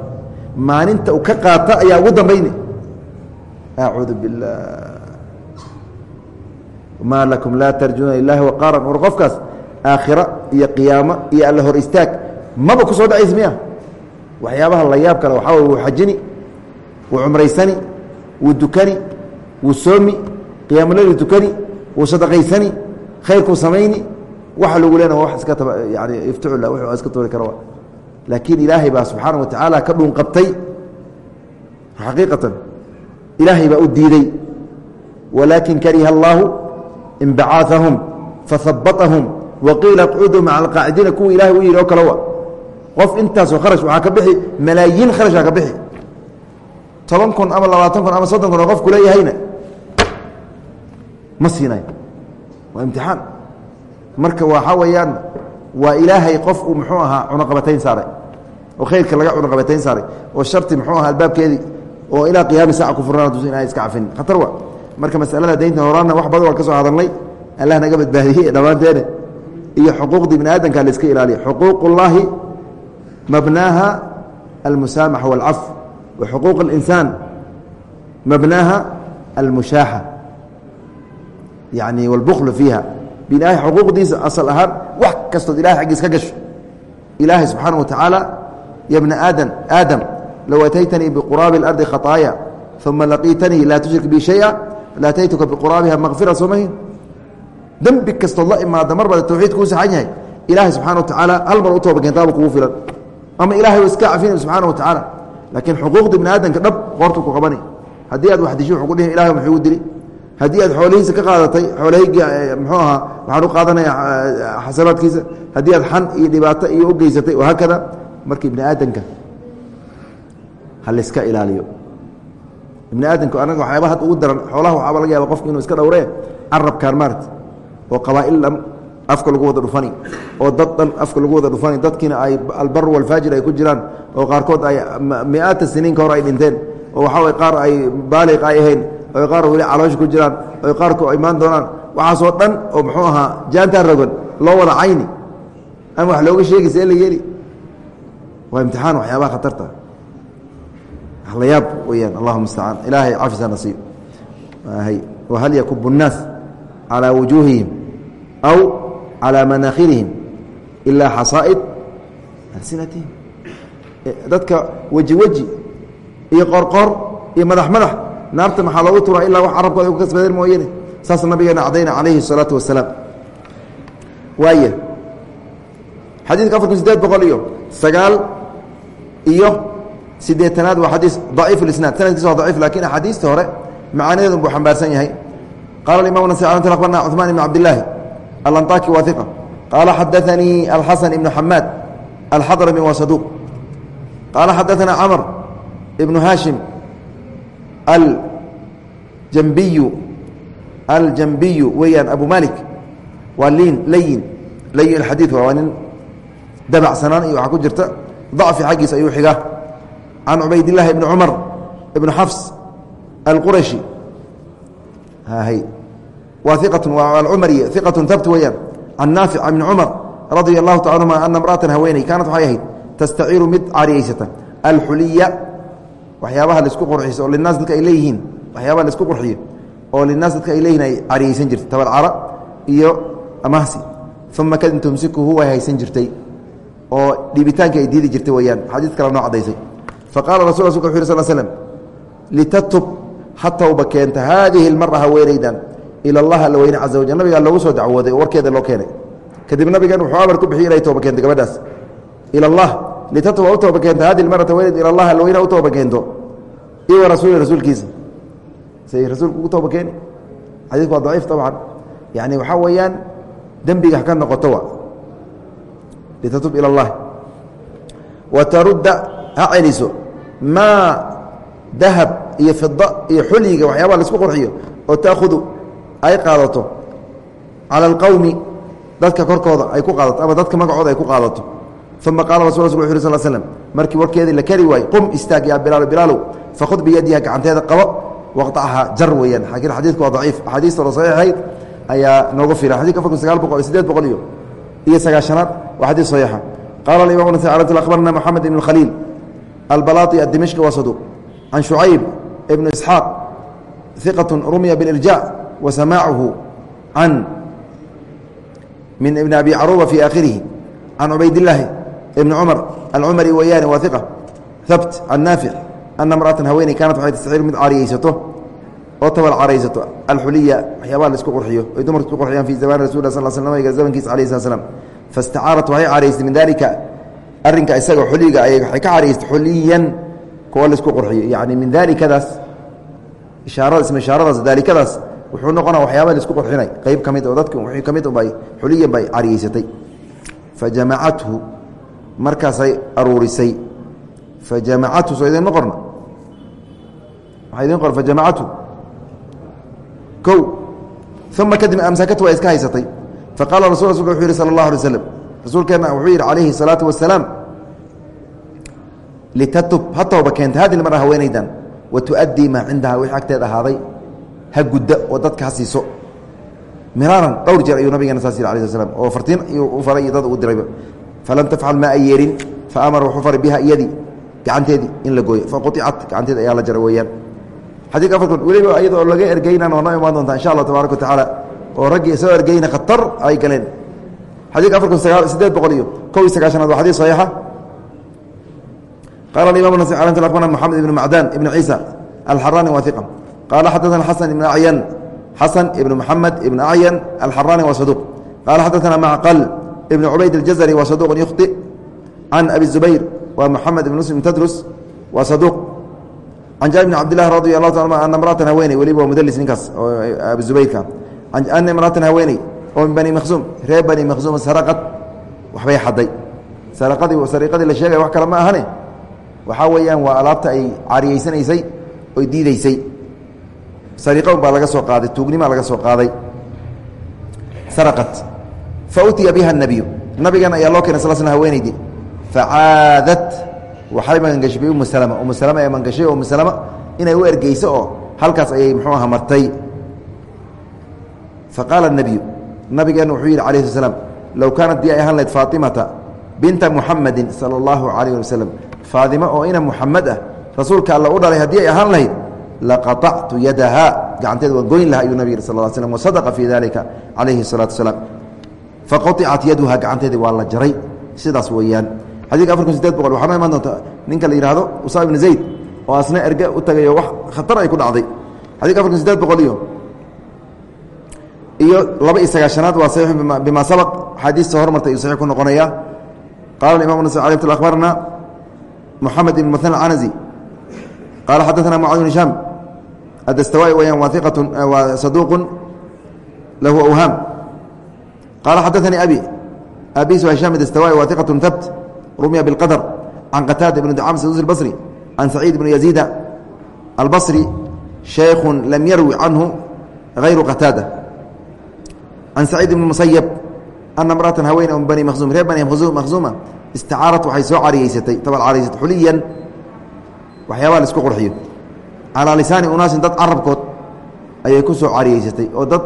Maalinta uu ka qaata ayaa ugu dambayni acuudu biاllah maa lakum laa tarjuuna ilaahi waqaaran. War qofkaas aakhira iyo qiyaamo iyo alla hor istaag maba ku soo dhacays miya? Waxyaabaha la yaab kale waxaa way wuu xajini wuu cumraysani wuu dukani wuu soomi qiyamuleyli tukani wuu sadaqaysani khayrkuu samayni waxa lagu leena wa iska yani iftucula w iska tuuri kara laakiin ilaahay baa subxaana wa tacaala ka dhuun qabtay xaqiiqatan. Ilaahay baa u diiday. Walaakin kariha allaahu inbacaahum fahabatahum waqiila qcuduu maca alqaacidiina kuwa ilahay u yihi oo kale wa qof intaasoo kharash waxaa ka bixi malaayiin kharashaa ka bixi. Toban kun ama labaatan kun ama soddon kun oo qofku leeyahayna ma siinayo waa imtixaan. Marka waxaa weeyaan waa ilaahay qof uu muxuu ahaa cunaqabatayn saaray. Oo khayrka laga cunaqabatayn saaray. Oo sharti muxuu ahaa albaabkeedii. Oo ilaa qiyaami saaca ku furnaan dusa inaa iska cafin. Khatar wa marka masalada daynta horaanna wax badan waan ka soo hadalnay. Allah naga badbaadiyey dhammaanteene iyo xuquuqdii bini aadamka la ilaaliya xuquuq mabnaaha almusaamaxa wاlcaf wa xuquuq اlinsaan mabnaaha almushaaxa yani wاlbkl fiiha bilahay xuquuqdiisa asal ahaan wax kastood ilahay aggiis ka gasho. Ilaahay subxaana watacaala ya bna aadam aadam low ataytanii biquraabi اlardi khaaaya uma laqiitanii laa tushrik bi shaya laataytuka biquraabiha maqfira soo dembi kastood la imaada mar bada tawxiid kuu saxan yahay. Ilaahay subxana wa tacaala hal mar u toobakentaaba kugu filan. Ama ilahay wa iska cafina subxaana wa tacaala laakiin xuquuqda bni aadamka dhab qoortu ku qabanay haddii aad wax disho wuxuu ku dhihi ilahay maxugu dili? Haddii aad xoolihiisa ka qaadatay xoolahaygi muxuu ahaa waxaan u qaadanaya xasanaadkiisa. Haddii aad xan iyo dhibaato iyo u geysatay wahaakada marka ibni aadamka ha layska ilaaliyo. Ibni aadamku anaga waxyaaba had ugu daran xoolaha waxaaba laga yaaba qofku inuu iska dhowree carabkaan maarata oo qabaa'il dhan afka lagu wada dhufani oo dad dhan afka lagu wada dhufani dadkiina ay albar walfaajir ay ku jiraan oo qaarkood ay mi-aata siniin ka hor ay dhinteen oo waxaa qaar ay baaliq ay ahayn oy qaar weli caloosha ku jiraan oy qaarku imaan doonaan waxaasoo dhan oo muxuu ahaa jaantaa rogan loo wada cayni ama wax looga sheegi see la yeeli waa imtixaan waxyaabaha khatarta la yaab weyaan allahuma mustacaan ilaahay cafisa nasiib whal yakub الnaas calى wujuuhihim aw calى manakhirihim ilaa xasaa'id alsinatihim dadka weji weji iyo qorqor iyo madax madax naarta maxaa loogu turaa ilaa wax carabkooda ay ku kasbadeen mooyane saas nabigeena cadayna calayhi الsalaatu wasalaam waaya xadiidka afar kun sideed boqol iyo sagaal iyo sideetanaad waa xadiis daciif اisnaad sanadkiisa waa daciif lakin axaadiista hore macaanideedu buu xambaarsan yahay qala imam nas abarna cثmaan ibn cabdilaahi alanطaki wa iqa qaala xadaanii alxasan ibnu xamaad alxadrami wa saduuq qaala xadaana camr ibnu haashim aljambiyu aljambiyu weeyaan abu malik waa liin layin layin xadiid waa nin dabacsanaan iyo waxaa ku jirta dacfi xaggiisa ayuu xiga can cubaydillaahi ibni cumar ibnu xafs alqurashi waa iqatu waa alcumari iqatu habt weeyaan. Can naafic ibni cumar radia allahu taala anhuma ana imra'atan haweeney kaanat waxay ahayd tastaciiru mid cariyeysata alxuliya waxyaabaha la isku qurxiso oo linaas dadka ay leeyihiin waxyaabaha la isku qurxiyo oo linaas dadka ay leeyihiin ay cariyeysan jirtay tabarcara iyo amahsi uma kadin tumsikuhu way haysan jirtay oo dhiibitaanka ay diidi jirtay weyaan xadiis kale noo cadaysay faqaala rasul rasulka wuxu yh sal slm litatub ha tawba keenta haadihi lmara haweenaydan ila allah alla caza wajal nabigaa loogu soo dacwooday oo warkeeda loo keenay. Kadib nabigan wuxuu amar ku bixiy inay tooba keentay gabadhaas. Ila allah litatub ha u tooba keenta hadihi marata haweenayd ila allah alla weyne ha u tooba keento wa rasuuli rasuulkiisa say rasuulku ugu tooba keeni xadiidku waa daciif طabcan yani waxaa weeyaan dembiga haka noqoto wa litatub ila اllah wa tarudda ha celiso maa dahab iyo fida iyo xulyiga waxyaabaha la isku qurxiyo oo taahudu ay qaadato cala alqowmi dadka korkooda ay ku qaadato ama dadka magacooda ay ku qaadato uma qaala rasul uu u sl slm markii warkeedii la kari waayey qum istaag yaa bilaalo bilaalow fakhud biyadiha gacanteeda qabo waqtacahaa jar weeyaan laakiin xadiidku waa daciif axaadiista oo saxiixayd ayaa noogu filan xadidka afarkun sagaal boqol iyo siddeed boqol iyo iyo sagaashanaad waa xadiis saxiixa qaala alimam ibn sacalatul akhbarana moxamed ibn khaliil albalaati adimishqi waa saduuq can shucayb ibnu isxaaq hiqatun rumiya bilirjaac wa samaacuhu can min ibni abi caruuba fii aakhirihi can cubaydillaahi ibni cumar alcumari weyaane waa iqa habt can naafic ana mra'atan haweeney kaanat waxay tastaciiru mid cariyeysato oo tabal caraysato alxuliya waxyaabaha la isku qurxiyo ay dumarku isku qurxiyaan fi zamani rasul sal sl nabiga zamankiisa alayh slat slam fastacaarat waxay caraysatay min dalika arrinka isaga xuliga ay waxay ka caraysatay xuliyan kuwa la isku qurxiyo. Yani min dalikadaas ishaarada isma ishaaradaas daalikadaas wuxuu noqona waxyaabaa la isku qurxinay. Qeyb ka mid oo dadka wixii ka mid ubay xuliyan bay cariyeysatay fajamacathu markaasay aruurisay fajamacathu soo idinma qorna waxaa idin qor fajamacathu kow uma kadib amsakatu waa iska haysatay faqala rasul rasulka wuxuu yihi sala اllah alay slam rasuulkeenna wuxuu yidhi calayhi الsalaatu wasalaam litatub ha tooba keenta hadi mara haweenaydan wa tu'addii maa cindaha wixii agteed ahaaday ha gudda oo dadka ha siiso miraaran dhowr jeer ayuu nabigeena saas yidhi alay sl slam oo fartiin u faray iyo dad uu dirayba falam tafcal ma ay yeerin fa amara wuxuu faray biha iyadii gacanteedii in la gooyo faquicat gacanteedi ayaa la jaray weeyaan xadidka afarkun weliba iyadoo laga ergeynan waa noo imaan doontaa insha allah tabaaraka watacaala oo raggii soo ergeyna khatar ay galeen xadidka sagaa sideed boqol iyo kow iyo sagaashanaad waa xadis saxiixa qala imam nas abarna moxamed ibn macdan ibn ciisa alxarani wa iqa qaala xadaana xasan ibn acyan xasan ibn moxamed ibn acyan alxarani wa saduq qaala xadaana macqal ibn cubayd اljazri wa saduq yukhطi can abi zubayr wa moxamed ibn muslim tadrus wa saduq. Can jaabir bn cabdillahi radi allahu ta ana imraatan haweeney weliba waa mudlis ninkaas oo abi zubayrka ana imraatan haweeney oo min bani makhsuum reer bani makhsuum saraqad waxbay xaday. Saraqadii sariiqadii la sheegaya wax kale ma ahane waxaa weeyaan waa alaabta ay cariyeysanaysay oy diideysay sariiqa un baa laga soo qaaday tuugnimaa laga soo qaaday. Saraqat fa utiya biha nabiyu nabigan ayaa loo keenay sal sl haweeneydii facaadat waxay magangashay biumu salama umu salama ee magangashay umu salama inay u ergeyso oo halkaas ayay muxuu aha martay faqaala الnebiyu nabigeena wuxuu yidhi alayh sl slam low kaanat dii ay ahaan lahayd faatimata binta muxamadi salى اllahu alayh ali waslm faadimo oo ina muxamed ah rasuulka alla u dhalay haddii ay ahaan lahayd laqaطactu yadaha gacanteeda waan goyn laha ayuu nabig yih sal l slm wasadaqa fii dalika calayhi الsalatu wasalaam faqaطicat yaduha gacanteedii waa la jaray. Sidaas weeyaan. Xadidka afar kun sideed boqol waxaa noo imaan doonta ninka la yihahdo usaama ibn zayd oo asna erge u tagayo wax khatar ay ku dhacday. Xadidka afar kun sideed boqol iyo iyo laba iyo sagaashanaad waa saxiix bima sabaq. Axaadiista hormarta ayuu saxiix ku noqonaya qala imam nas alay tl akhbarna moxamed ibn muhan alcanazi qaala xadaثna mucad bn hishaam. Adastawai weyaan waa iqat waa saduuqu lahu awhaam qaala xadaثanii abi abis waa hisham adastawai waa iqat habt rumya bاlqadr can qataada ibn dacam sadusi اbصri can saciid ibn yaziida albصri shaykhu lam yarwi canhu غayru qataada can saciid ibn musayab ana mra'atan haweyne m bani makhzum reer bani makhzuma istacaarat waxay soo cariyeysatay tabal cariyeysatay xuliyan waxyaabaha la isku qurxiyo calaa lisaani unaasin dad carabkood ayay ku soo cariyeysatay oo dad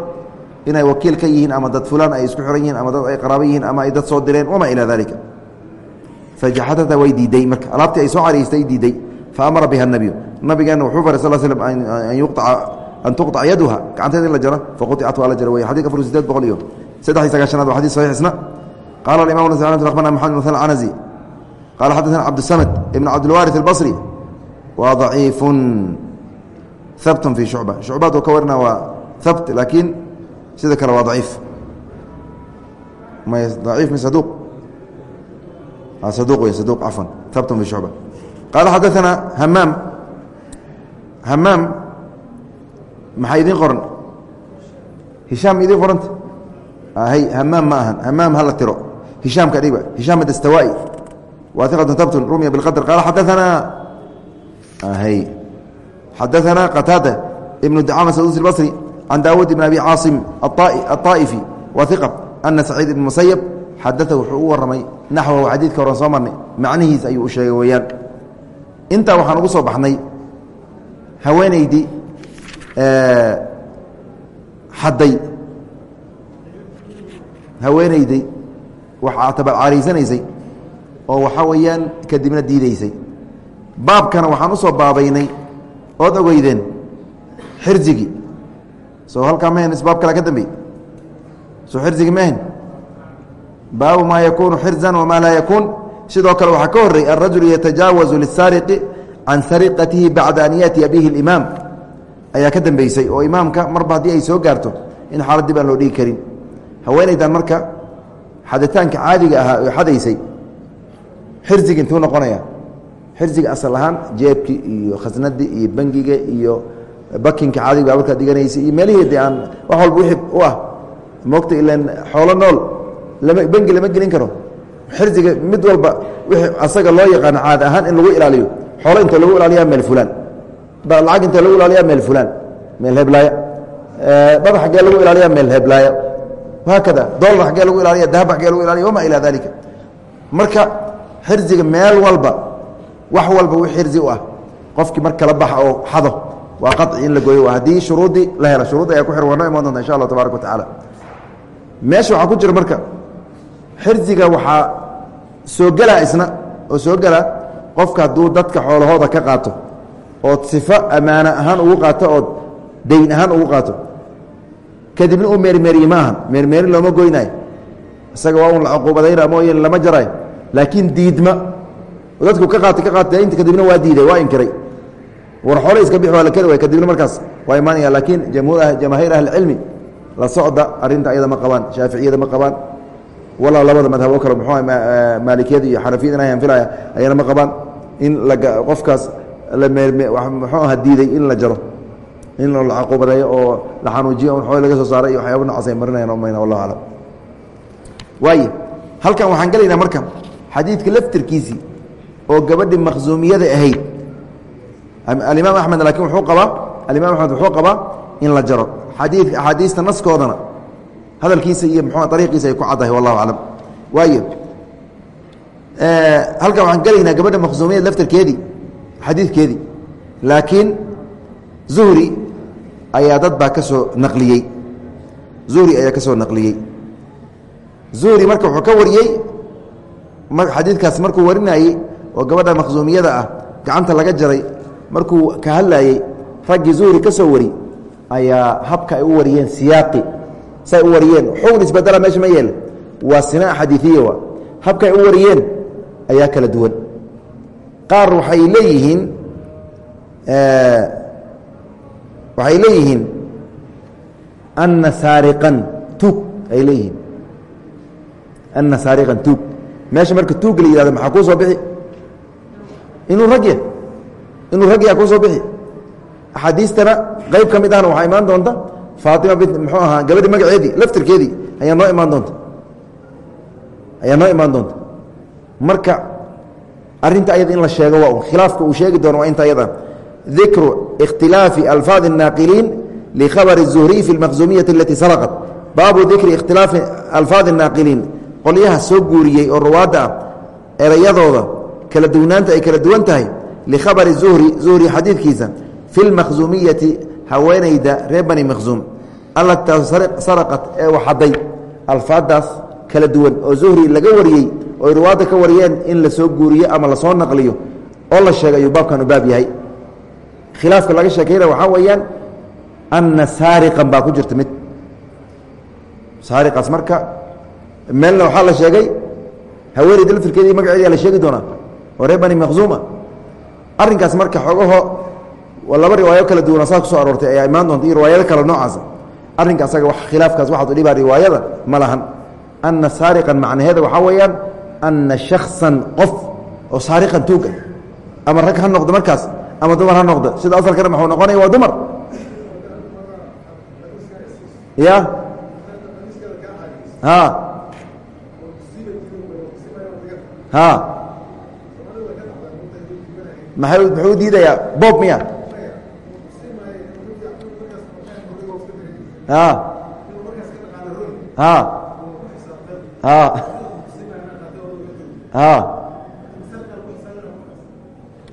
inay wakiil ka yihiin ama dad fulaan ay isku xiran yihiin ama dad ay qaraabo yihiin ama ay dad soo direen wamaa ilaa dalika fajaxadada way diiday marka alaabtii ay soo cariyeystay diiday fa amara biha nabiyu nabigeena wuxuu faray sal slm an yuqaca an tuqطac yaduha gacanteeda in la jaro faquطicat waa la jaro wey xadika afar sideed boqol iyo saddex iyo sagaashanaad waa xadis saxiix isna qala imam akhbarna maxamed mثn canazi qala xadaثna cabdالsamd ibn cabdilwariث اlbصri waa ضaciifu habt fi shucba shucbaad oo ka warina waa habt laakiin sida kale waa daciif. Aciif mi saduq. Saduq wey saduq cafwan habt fi shucba qala xadaثna hamaam hamaam maxaa idin qoran? Hishaam idin qoranta? Hy hamaam ma ahan. Hamaam hala tiro. Hishaamka dhiba hishaam adastawai waa iqatu tabtun rumya biqadr qaala xadaanaa hy xadaanaa qataada ibnu dacama sadusi basri can daawuud ibn abi caasim aلطaa'ifi waa iqa ana saciid ibn musayab xadaa wuxuu u waramay naxwahu xadiidka horan soo marnay macnihiis ayuu u sheegay weeyaan intaa waxaan ugu soo baxnay haweenaydii xadday haweenayday waxaa tabalcaaraysanaysay oo waxaa weeyaan kadibna diidaysay baabkana waxaan u soo baabaynay ood ogeydeen xirzigii soo halkaa mahen isbaab kale ka dambey soo xirzigi mahen baabu maa yakuunu xirzan wamaa laa yakuun. Sidoo kale waxaa ka horrey alrajulu yatajaawazu lisaariqi can sariqatihi bacda an yaatiya bihi اlimaam ayaa ka dambeysay oo imaamka marba haddii ay soo gaarto in xaalad aan loo dhigi karin. Haweenaydan marka xaditaanka caadiga ahaa oo xadaysay xirzigi intuu noqonaya xirziga asal ahaan jeebkii iyo khasnadii iyo bangiga iyo bakinka caadiga baa markaa diganaysay iyo meelihii de aan wax walba wixii u ah. Moogta ilan xoolo nool lama bangi lama gelin karo. Xirziga mid walba wixii asaga loo yaqaano caad ahaan in lagu ilaaliyo. Xoolo inta lagu ilaaliyaa meel fulaan. Lacag inta lagu ilaaliyaa meel fulaan. Meel heblaaya dhaba xaggee lagu ilaaliyaa meel heblaaya haakada dolar xaggee lagu ilaaliya dahab xaggee lagu ilaliya wamaa ilaa dalika marka xirziga meel walba wax walba w xirzi u ah. Qofkii mar kala baxa oo xado waa qaci in la gooyo haddii shuruudii la helo. Shuruud ayaa ku xir waa noo imaan doonta insha allah tabarak wa tacaala. Meesha waxaa ku jira marka xirziga waxaa soo gelaa isna oo soo gelaa qofka hadduu dadka xoolahooda ka qaato ood sifo ammaano ahaan ugu qaato ood dayn ahaan ugu qaato. Kadibna uu meermeeriye ma aha meermeerin looma goynaayo isaga waa un la cuquubadayna mooye lama jaraayo laakiin diidma. Dadku ka qaatay ka qaatay daynta kadibna waa diiday waa inkiray war xoole iska bix waa waay kadibna markaas. Waa imaanaya laakiin jamaahiir ahlicilmi la socda arrinta ayada ma qabaan shaaficiyada ma qabaan. Walaa labada madhabo kale muxuu maalikiyada iyo xanafiyada ayaan filaya ayana ma qabaan. In qofkaas muxuu aha diiday in la jaro. In la caquubadeeyo oo la xanuujiyo on xoole laga soo saaray iyo waxyaaba nocaas ay marinayaan umayna wallahu aclam. Waaye halkan waxaan gelaynaa marka xadiidka laftirkiisii oo gabadhii makhsuumiyada ahayd alimaam axmed laakiin wuxuu qabaa alimaam axmed wuxuu qabaa in la jaro. Xadiidka axaadiista naskoodana hadalkiisa iyo mxu ariiqiisa ay ku caddahay wallahu aclam. Waayo halkan waxaan gelaynaa gabadha makhsuumiyada laftirkeedii xadiidkeedii laakiin zuhri ayaa dad baa ka soo naqliyey. Zuhri ayaa ka soo naqliyey. Zuhri marka wuxuu ka wariyey xadiidkaas markuu warinayey oo gabadha makhsuumiyada ah gacanta laga jaray markuu ka hadlayey raggii zuhri ka soo wari ayaa habka ay u wariyeen siyaaqi say u wariyeen xugun isbedela meesha ma yeele waa sinaa xadiiiya wa. Habka ay u wariyeen ayaa kala duwan. Qaar waxay leeyihiin waxay leeyihiin ana saariqan tuug ay leeyihiin. Ana saariqan tuug. Meesha marka tuug la yihahdo maxaa kuu soo bixi? Inuu ragya inuu ragyaa kuu soo bixi axaadiistana qeyb ka mid ahna waxaa imaan doonta faatima bint muxuu ahaa gabadhi magaceedii laftirkeedii ayaa noo imaan doonta ayaa noo imaan doonta marka arinta ayada in la sheego waa khilaafka uu sheegi doono waa inta ayada dikru ikhtilaafi alfaadi الnaaqiliin likhabr الzuhriy fi اlmaqzumiyati alati sarqat baabu dikri ikhtilaafi alfaadi الnaaqiliin qolyaha soo guuriyey oo ruwaadda ah erayadooda kala duwnaanta ay kala duwan tahay likhabari zuhri zuhri xadiidkiisa fi lmaqzumiyati haweenayda reer bani maqzuum allataa saraqat ee waxaday alfaadaas kala duwan oo zuhri laga wariyey oy ruwaadda ka wariyeen in la soo guuriyo ama la soo naqliyo oo la sheegay ayuu baabkan u baab yahay khilaafka laga sheekayna waxaa weeyaan ana saariqan baa ku jirta mid saariqaas marka meelna waxaa la sheegay maqzuuma arrinkaas marka xogaho laba riwaayo kala duwana saas ku soo aroortay ayaa imaan doonta iyo riwaayado kale noocaasa. Arrinka asaga khilaafkaas waxaad udhibaa riwaayada ma lahan. Ana saariqan macnaheeda waxaa weeyaan ana shaksan qof oo saariqan tuuga. Ama rag ha noqdo markaas ama dumar ha noqdo. Sida asalkana maxuu noqonaya waa dumar. Ya? Ha? Maay muxuu diidayaa? Bob miya.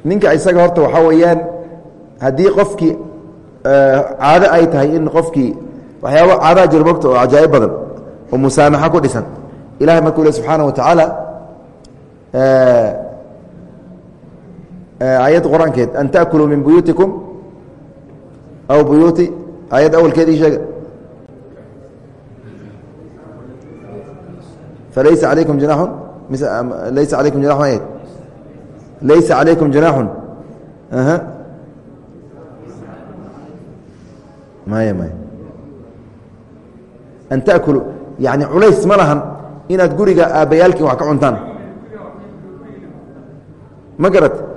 Ninka isaga horta waxaa weeyaan haddii qofkii caado ay tahay in qofkii waxyaaba caadaha mogta oo cajaa'ib badan oo musaamaxa ku dhisan. Ilahay markuu le subxaana wa tacaala aayadda qur'aankeed an taأkuluu min buyuutikum aw buyuuti aayadda awalkeed ii sheega falaysa alaykum junaaxun laysa alaykum junaxun ayad laysa calaykum junaaxun maya maya an taأkuluu yani culays ma lahan inaad guriga aabbayaalkiin wax ka cuntaan ma garat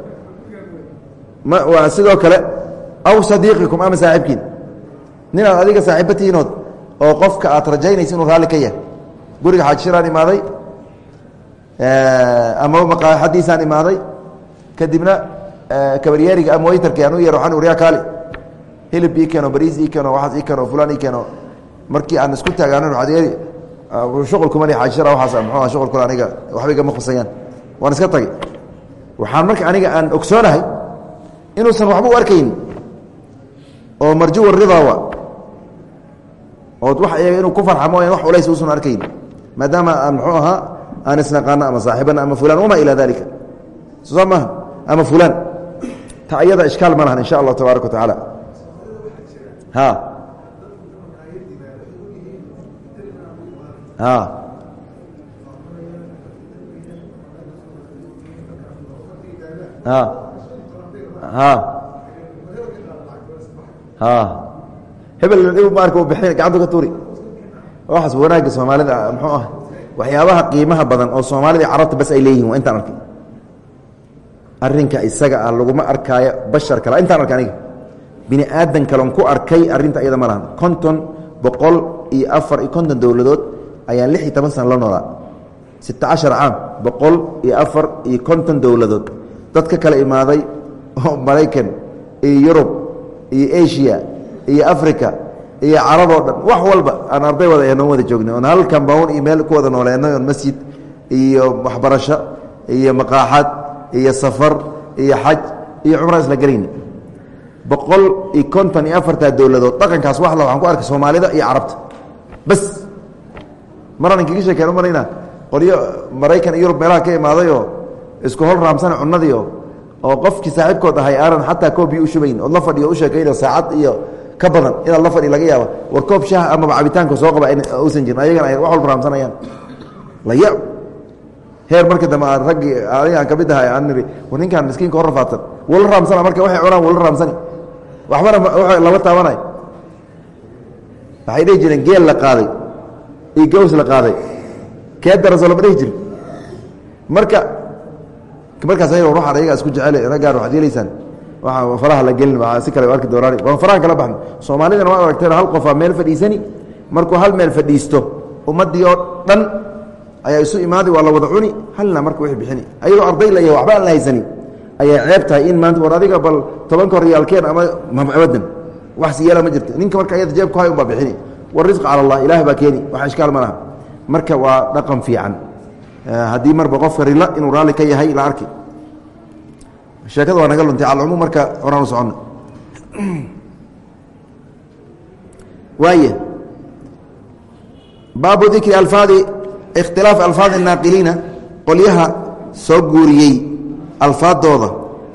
sidoo kale aw sadiiqikum ama saaxiibkiin. Ninaad adiga saaxiibatihiinood oo qofka aad rajaynaysa inuu raalli ka yahay. Guriga xaajishiraan imaaday. Ama maqaaxadiisaan imaaday. Kadibna kabaryeeriga ama waytarki aan u yeer waxaan uryaa kaali. Hilib ii keeno bariis ii keeno waxaas ii keeno fulaan ii keeno. Markii aan isku taagaanan adeeri shuqulkumani xaajishira waxaas muxuu shuqul kule aniga. Waxba igama khusayaan waan iska tagay. Waxaan marka aniga aan ogsoonahay inuusan waxba u arkayn oo marjuwa ridawa ood wax iyaga inuu ku farxa mooyan wax culays uusan arkayn maadaama aan muxuu ahaa ama saaxibana ama fulan wamaa ilaa dalika soo ama fulaan. Ta iyada ma lahan insha allahu tabaaraka wa tacaala. Ha. Ha hebel bixin gacanta ka tuuri. Waxaas wanaagga soomaalida muxuu ah waxyaabaha qiimaha badan oo soomaalida carabta bas ay leeyihiin waa intaan arkay arrinka isaga ah laguma arkaayo bashar kale intaan arkay aniga. Bini aadan kaleon ku arkay arrinta iyada ma lahan. Konton boqol iyo afar iyo konton dowladood ayaan lix iyo toban sana la noolaa. Sita cashar caam boqol iyo afar iyo konton dowladood. Dadka imaaday oo maraykan iyo yurub iyo asia iyo africa iyo caraboo dhan wax walba aan arday wada noo wada joognay. Oon hal compound iyo meel ku wada nooleenay oon masjid iyo waxbarasho iyo maqaaxad iyo safar iyo xaj iyo cumra isla gelayna boqol iyo konton iyo afartaa dowladood dhaqankaas waxla waxaan ku arkay soomaalida iyo carabta. Bas! Maraan inkaga sheekeen umarayna qolyo maraykan iyo yurub meelaha ka imaadayoo isku hol raamsana cunadiio oo qofkii saaxiibkood ahay aanan xataa koob u shubayn ood la fadhiyo u sheekayno saacad iyo ka badan inaad la fadhi laga yaaba war koob shaah amaba cabitaanka soo qaba usan jirin ayagana ay wax walba raamsanayaan. Laya heer marka dambe aan raggii adiga aan ka mid ahay aan niri war ninkaan miskiinka hor wala raamsana marka waxay cunaan wala raamsani. Waxbana wa lama taabanay. Waxay dhihi jireen geel la qaaday. Iyo gaws la qaaday. Kee lama dhihi jirin. Marka markaas ay ruuxan ayaga isku jecel raggaan waxaad yeelaysaan waa faraha la gelin si kale arki doonaan. Waan faraha kala baxno. Soomaalidana waad aragteen hal qofaa meel fadhiisani. Markuu hal meel fadhiisto ummaddii oo dhan ayaa isu imaaday waa la wada cuni. Halna marka wixii bixini. Ayadoo arday la yahay waxba aan la haysanin. Ayay ceeb tahay in maanta war adiga bal tobanka riyaalkeen ama abadan wax si yeela ma jirto ninka marka ayada jeeb ku hay unbaa bixini. Warisq cala allah ilaah baa keeni. Wax ishkaal ma laha. Marka waa dhaqan fiican haddii marba qofka rila inuu raalli ka yahay la arki. Sheekada waa naga luntay calcumuum marka horaan u socono waay baabu dikri alfaadi ikhtilaaf alfaadi naaqiliina qolyaha soo guuriyey alfaadooda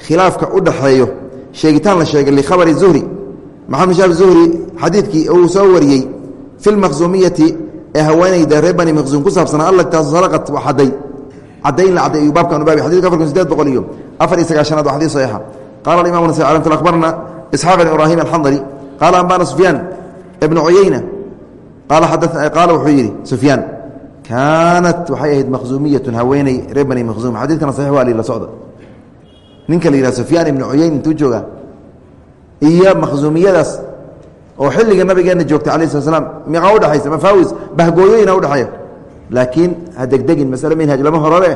khilaafka u dhaxeeyo sheegitaan la sheegay likhabari zuhri. Maxamed shaab zuhri xadiidkii uu soo wariyey fi lmaqsuumiyati ee haweenayda reer bani maqsuum ku saabsanaa allataas saraqat xaday cadayn la caday ayuu baabkan ubaabi xadidka afar kun sideed boqol iyo afar iyo sagaashanaad waa saxiixa. Qala alimam nasai alamtu akhbarna isxaaq ibn ibrahim alxandali qaala ambana sufyaan ibnu cuyeyna qaala qaala wuxuu yidhi sufyaan kaanat waxay ahayd maqsuumiyatun haweeney reer bani maqsuum xadiidkana saxiix waa la socda. Ninka la yidhaha sufyaan ibnu cuyeyn intuu jooga iyo oo xilliga nabigeena joogtay alayh slat slam miiqaa udhexaysa mafaawis bahgooyooyina udhexeeya laakiin ha degdegin masale minhaj lama horore.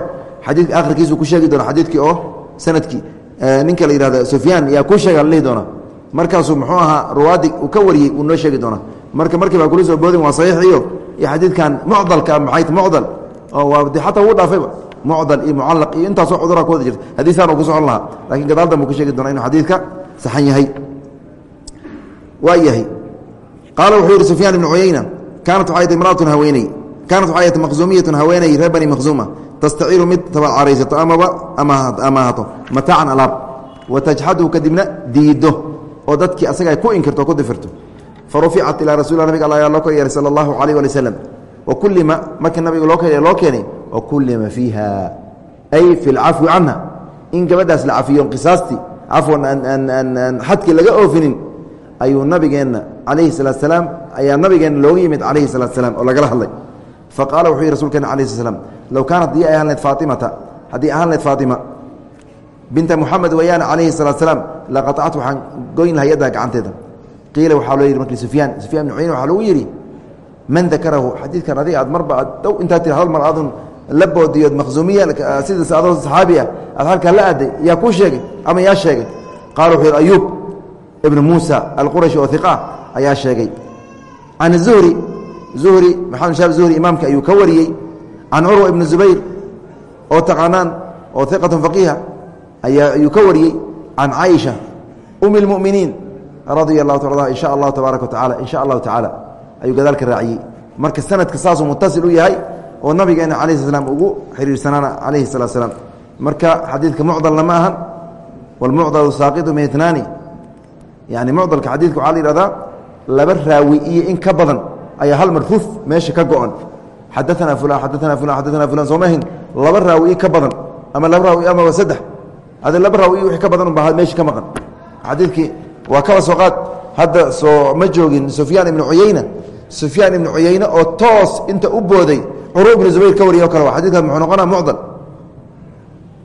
Xadiidka akhirkiisuu ku sheegi doona xadiidkii oo sannadkii ninka la yihahdo sufyaan yaa ku sheega la dhihi doona. Markaasuu muxuu ahaa ruwaadi uu ka wariyey uu noo sheegi doona. Marka markii baa kula soo boodin waa saxiix iyo xadiidkan mucdalka maxayt mucdal oo waa xataa wuu dhaafayba mucdal iyo mucallaq iyo intaasoo cudura ku wada jirta. Hadiisaan uu ku socon lahaa lakiin gadaal dan buu ka sheegi doona inuu xadiidka saxan yahay. Waa yahay qaala wuxuu yidhi sufyaan ibnu cuyeyna kaanat waxay tahy imraatun haweeney kaanat waxay tahy maqsuumiyatun haweeney reer bani maqsuuma tastaciiru mid tabacaraysato amaba amaahato mataacan alaab wa tajxadu kadibna diiddo oo dadkii asaga ay ku inkirto o ku difirto fa ruficat ilaa rasul nabig alla ayaa loo ka yeehay sala allahu calayh wali waslem wa kullima marka nabiga loo loo keenay wa kullima fiiha ay fi lcafwi canha in gabadhaas la cafiyo qisaastii cafwan aan xadkii laga oofinin ayuu nabigeenna calayhi salaat slaam ayaa nabigeenna looga yimid calayhi salaat slaam oo lagala hadlay. Fa qaala wuxuu yihi rsulkeena alayh sl slam low kaanat haddii ay ahaan lahed faatimata haddii ahaan lahed faatima binta muxamed wayaan calayhi salaat slaam laqaطactu waxaan goyn laha yaddaa gacanteeda. Qiila waxaa loo yidhi markii sufyaan sufyan ibn cuyn waxaa lagu yidhi man dakarahu xadiidkan adiga aad marba aad dhow intaa tiri hal mar aadun la boodiyood maqsuumiya sidaas adoo saxaabi ah aad halkaa la aaday yaa kuu sheegay ama yaa sheegay? Qaala wuxuu yidhi ayuub ibn muusa alqurashi oo iqa ayaa sheegay. Can zuhri zuhri maxamed shaab imaamka ayuu ka wariyey. Can curwa ibni zubayr oo taqaanaan oo iqatun faqiiha ayuu ka wariyey. Can caaisha umi اlmuminiin radia allahu ta in sha allahu tabaaraka wa tacala in sha allahu tacaala ayuu gadaalka raaciyey. Marka sanadka saasuu mutasil u yahay oo nabigeena sl slam ugu xiriirsanaana calayhi salatu slaam marka xadiidka mucdalna ma ahan wاlmucdalu saaqidu min itnaani yani mucdalka xadiidka waxaa la yihahdaa laba raawi iyo in ka badan ayaa hal mar ruf meesha ka go-an. Xadaana fulan xadaana fulan xadaana fulan soo mahin laba raawi i ka badan ama laba raawi amaba saddex. Ade laba raawi wixii ka badan unbaa meesha ka maqan. Xadiidkii waa kaba soo qaad. Hadda soo ma joogin sufyaan ibnu cuyeyna sufyaan ibnu cuyeyne oo toos inta u booday curu ibnu zubayr ka wariya o kale xadidkaas muxuu noqonaa mucdal.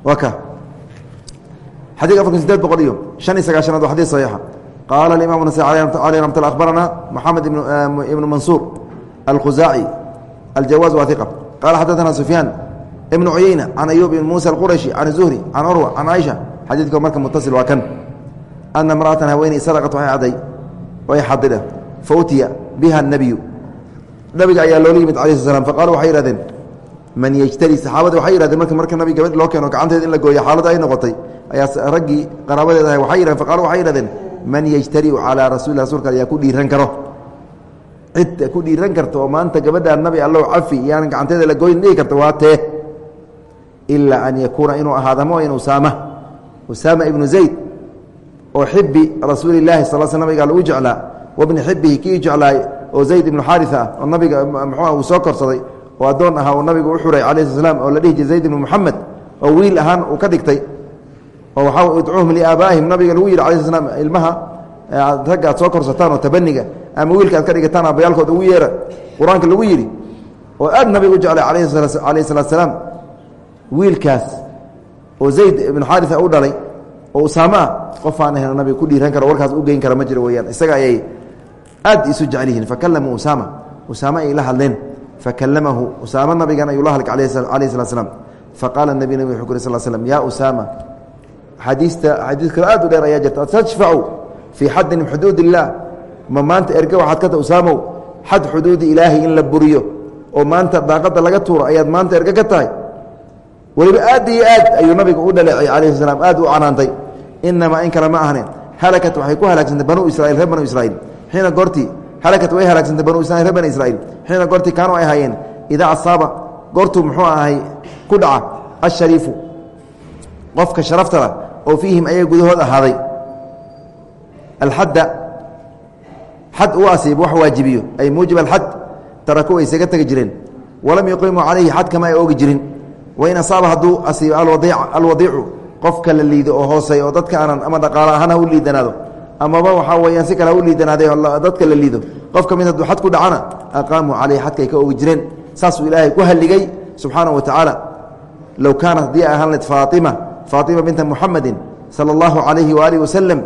Waa ka. Xadidka afarkan sideed boqol iyo shan iyo sagaashanaad waa xadid saxiixa qaala imaam nasai mt abarana moxamed ibnu mansuur alkhusaaci aljawaaz wa iqa qaala xadaana sufyaan ibnu cuyeyna can ayuub ibn muusa alqurashi can zuhri can curwa can caaisha xadiidka marka mutasil waa kan ana mraأatan haweeney sadaqat ay caday ay xadida fautiya biha nabiyu nabiga ayaa loola yimid ala sl faqalu waxay yihahdeen man yejtali saxaabada waxay yihahdeen marka marka nabi gabadh loo keeno gacanteeda in la gooyo xaalada ay noqotay ayaa raggii qaraabadeedaha waxay yihahen faqalu waxay yihahdeen man yejtariu calaa rasuli rasulka ayaa ku dhiiran karo. Cid ku dhiiran karta oo maanta gabadhaa nabi allow cafi iyaanan gacanteeda la goyn dhihi karta waa tee. Ilaa an yakuuna inuu ahaada mooyn usaama usaama ibnu zayd oo xibi rasuuli sal sl nabiga lagu jeclaa wabni xibihi kii jeclaay oo zayd ibnu xaaria ah oo nabiga mxuu uu soo korsaday oo addoon ahaa oo nabigu u xuray calayi sl slam oo la dhihi jiray zayd ibnu muxamed oo wiil ahaan uu ka dhigtay oo waxaa idcuuhum liaabaa'ihim nabiga lagu yidhi alai sl slam ilmaha ragga aad soo korsataan oo tabaniga ama wiilka aad ka dhigataan abayaalkood ugu yeera qur'aanka lagu yidhi oo aad nabiga u jeclay calayhi salaat salaam wiilkaas oo zayd ibnu xaaria u dhalay oo usaame ah qofaan ahan nabiga ku dhiiran karo warkaas u geyn kara ma jiro weyaan isaga ayay aad isu jecel yihiin fakalamuu usaama. Usaame ay la hadleen. Fakalamahu usaame nabigan ayuu la hadlay alayh salat slam faqaala nabi nabig wuxuu ku uri sal slm yaa usaama xadiista xadiis kale aad u dheer ayaa jirta. Tashfacu fii xaddin min xuduud illaah ma maanta erge waxaad ka ta xad xuduudi ilaahay in la buriyo oo maanta daaqadda laga tuuro ayaad maanta erge ka tahay. Weliba aad iyo aad ayuu nabiga u dhaleecay calayhi salaam aad u canaantay. Inamaa in kale ma ahne. Halakat waxay ku halaagsantay banuu israiil reer banu israiil xiina goortii halakat way halaagsantay banuu israil reer bani israiil xiina goortii kaanuu ay ahaayeen. Idaa asaaba goortuu muxuu ahay ku dhaca ashariifu qofka sharaftala oo fiihim ayaga gudahood ahaaday. Alxadda xad u asiib wax waajibiyo ay muujib alxad taraku ay isaga tegi jireen. Walam yuqiimuu calayhi xad kama ay oogi jirin. Wain asaaba hadduu asiibo alwadiicu qofka la liido oo hoosey oo dadka aanan ama dhaqaalo ahaan ha u liidanaado amaba waxaa weyaan si kale u liidanaaday dadka la liido. Qof ka mid hadduu xad ku dhacana aqaamuu caleyhi xadka ay ka oogi jireen. Saasuu ilaahay ku halligay subxaana wa tacaala low kaanat haddii ay ahaan faatima binta muxamedin sala allahu calayhi waaalih wasalam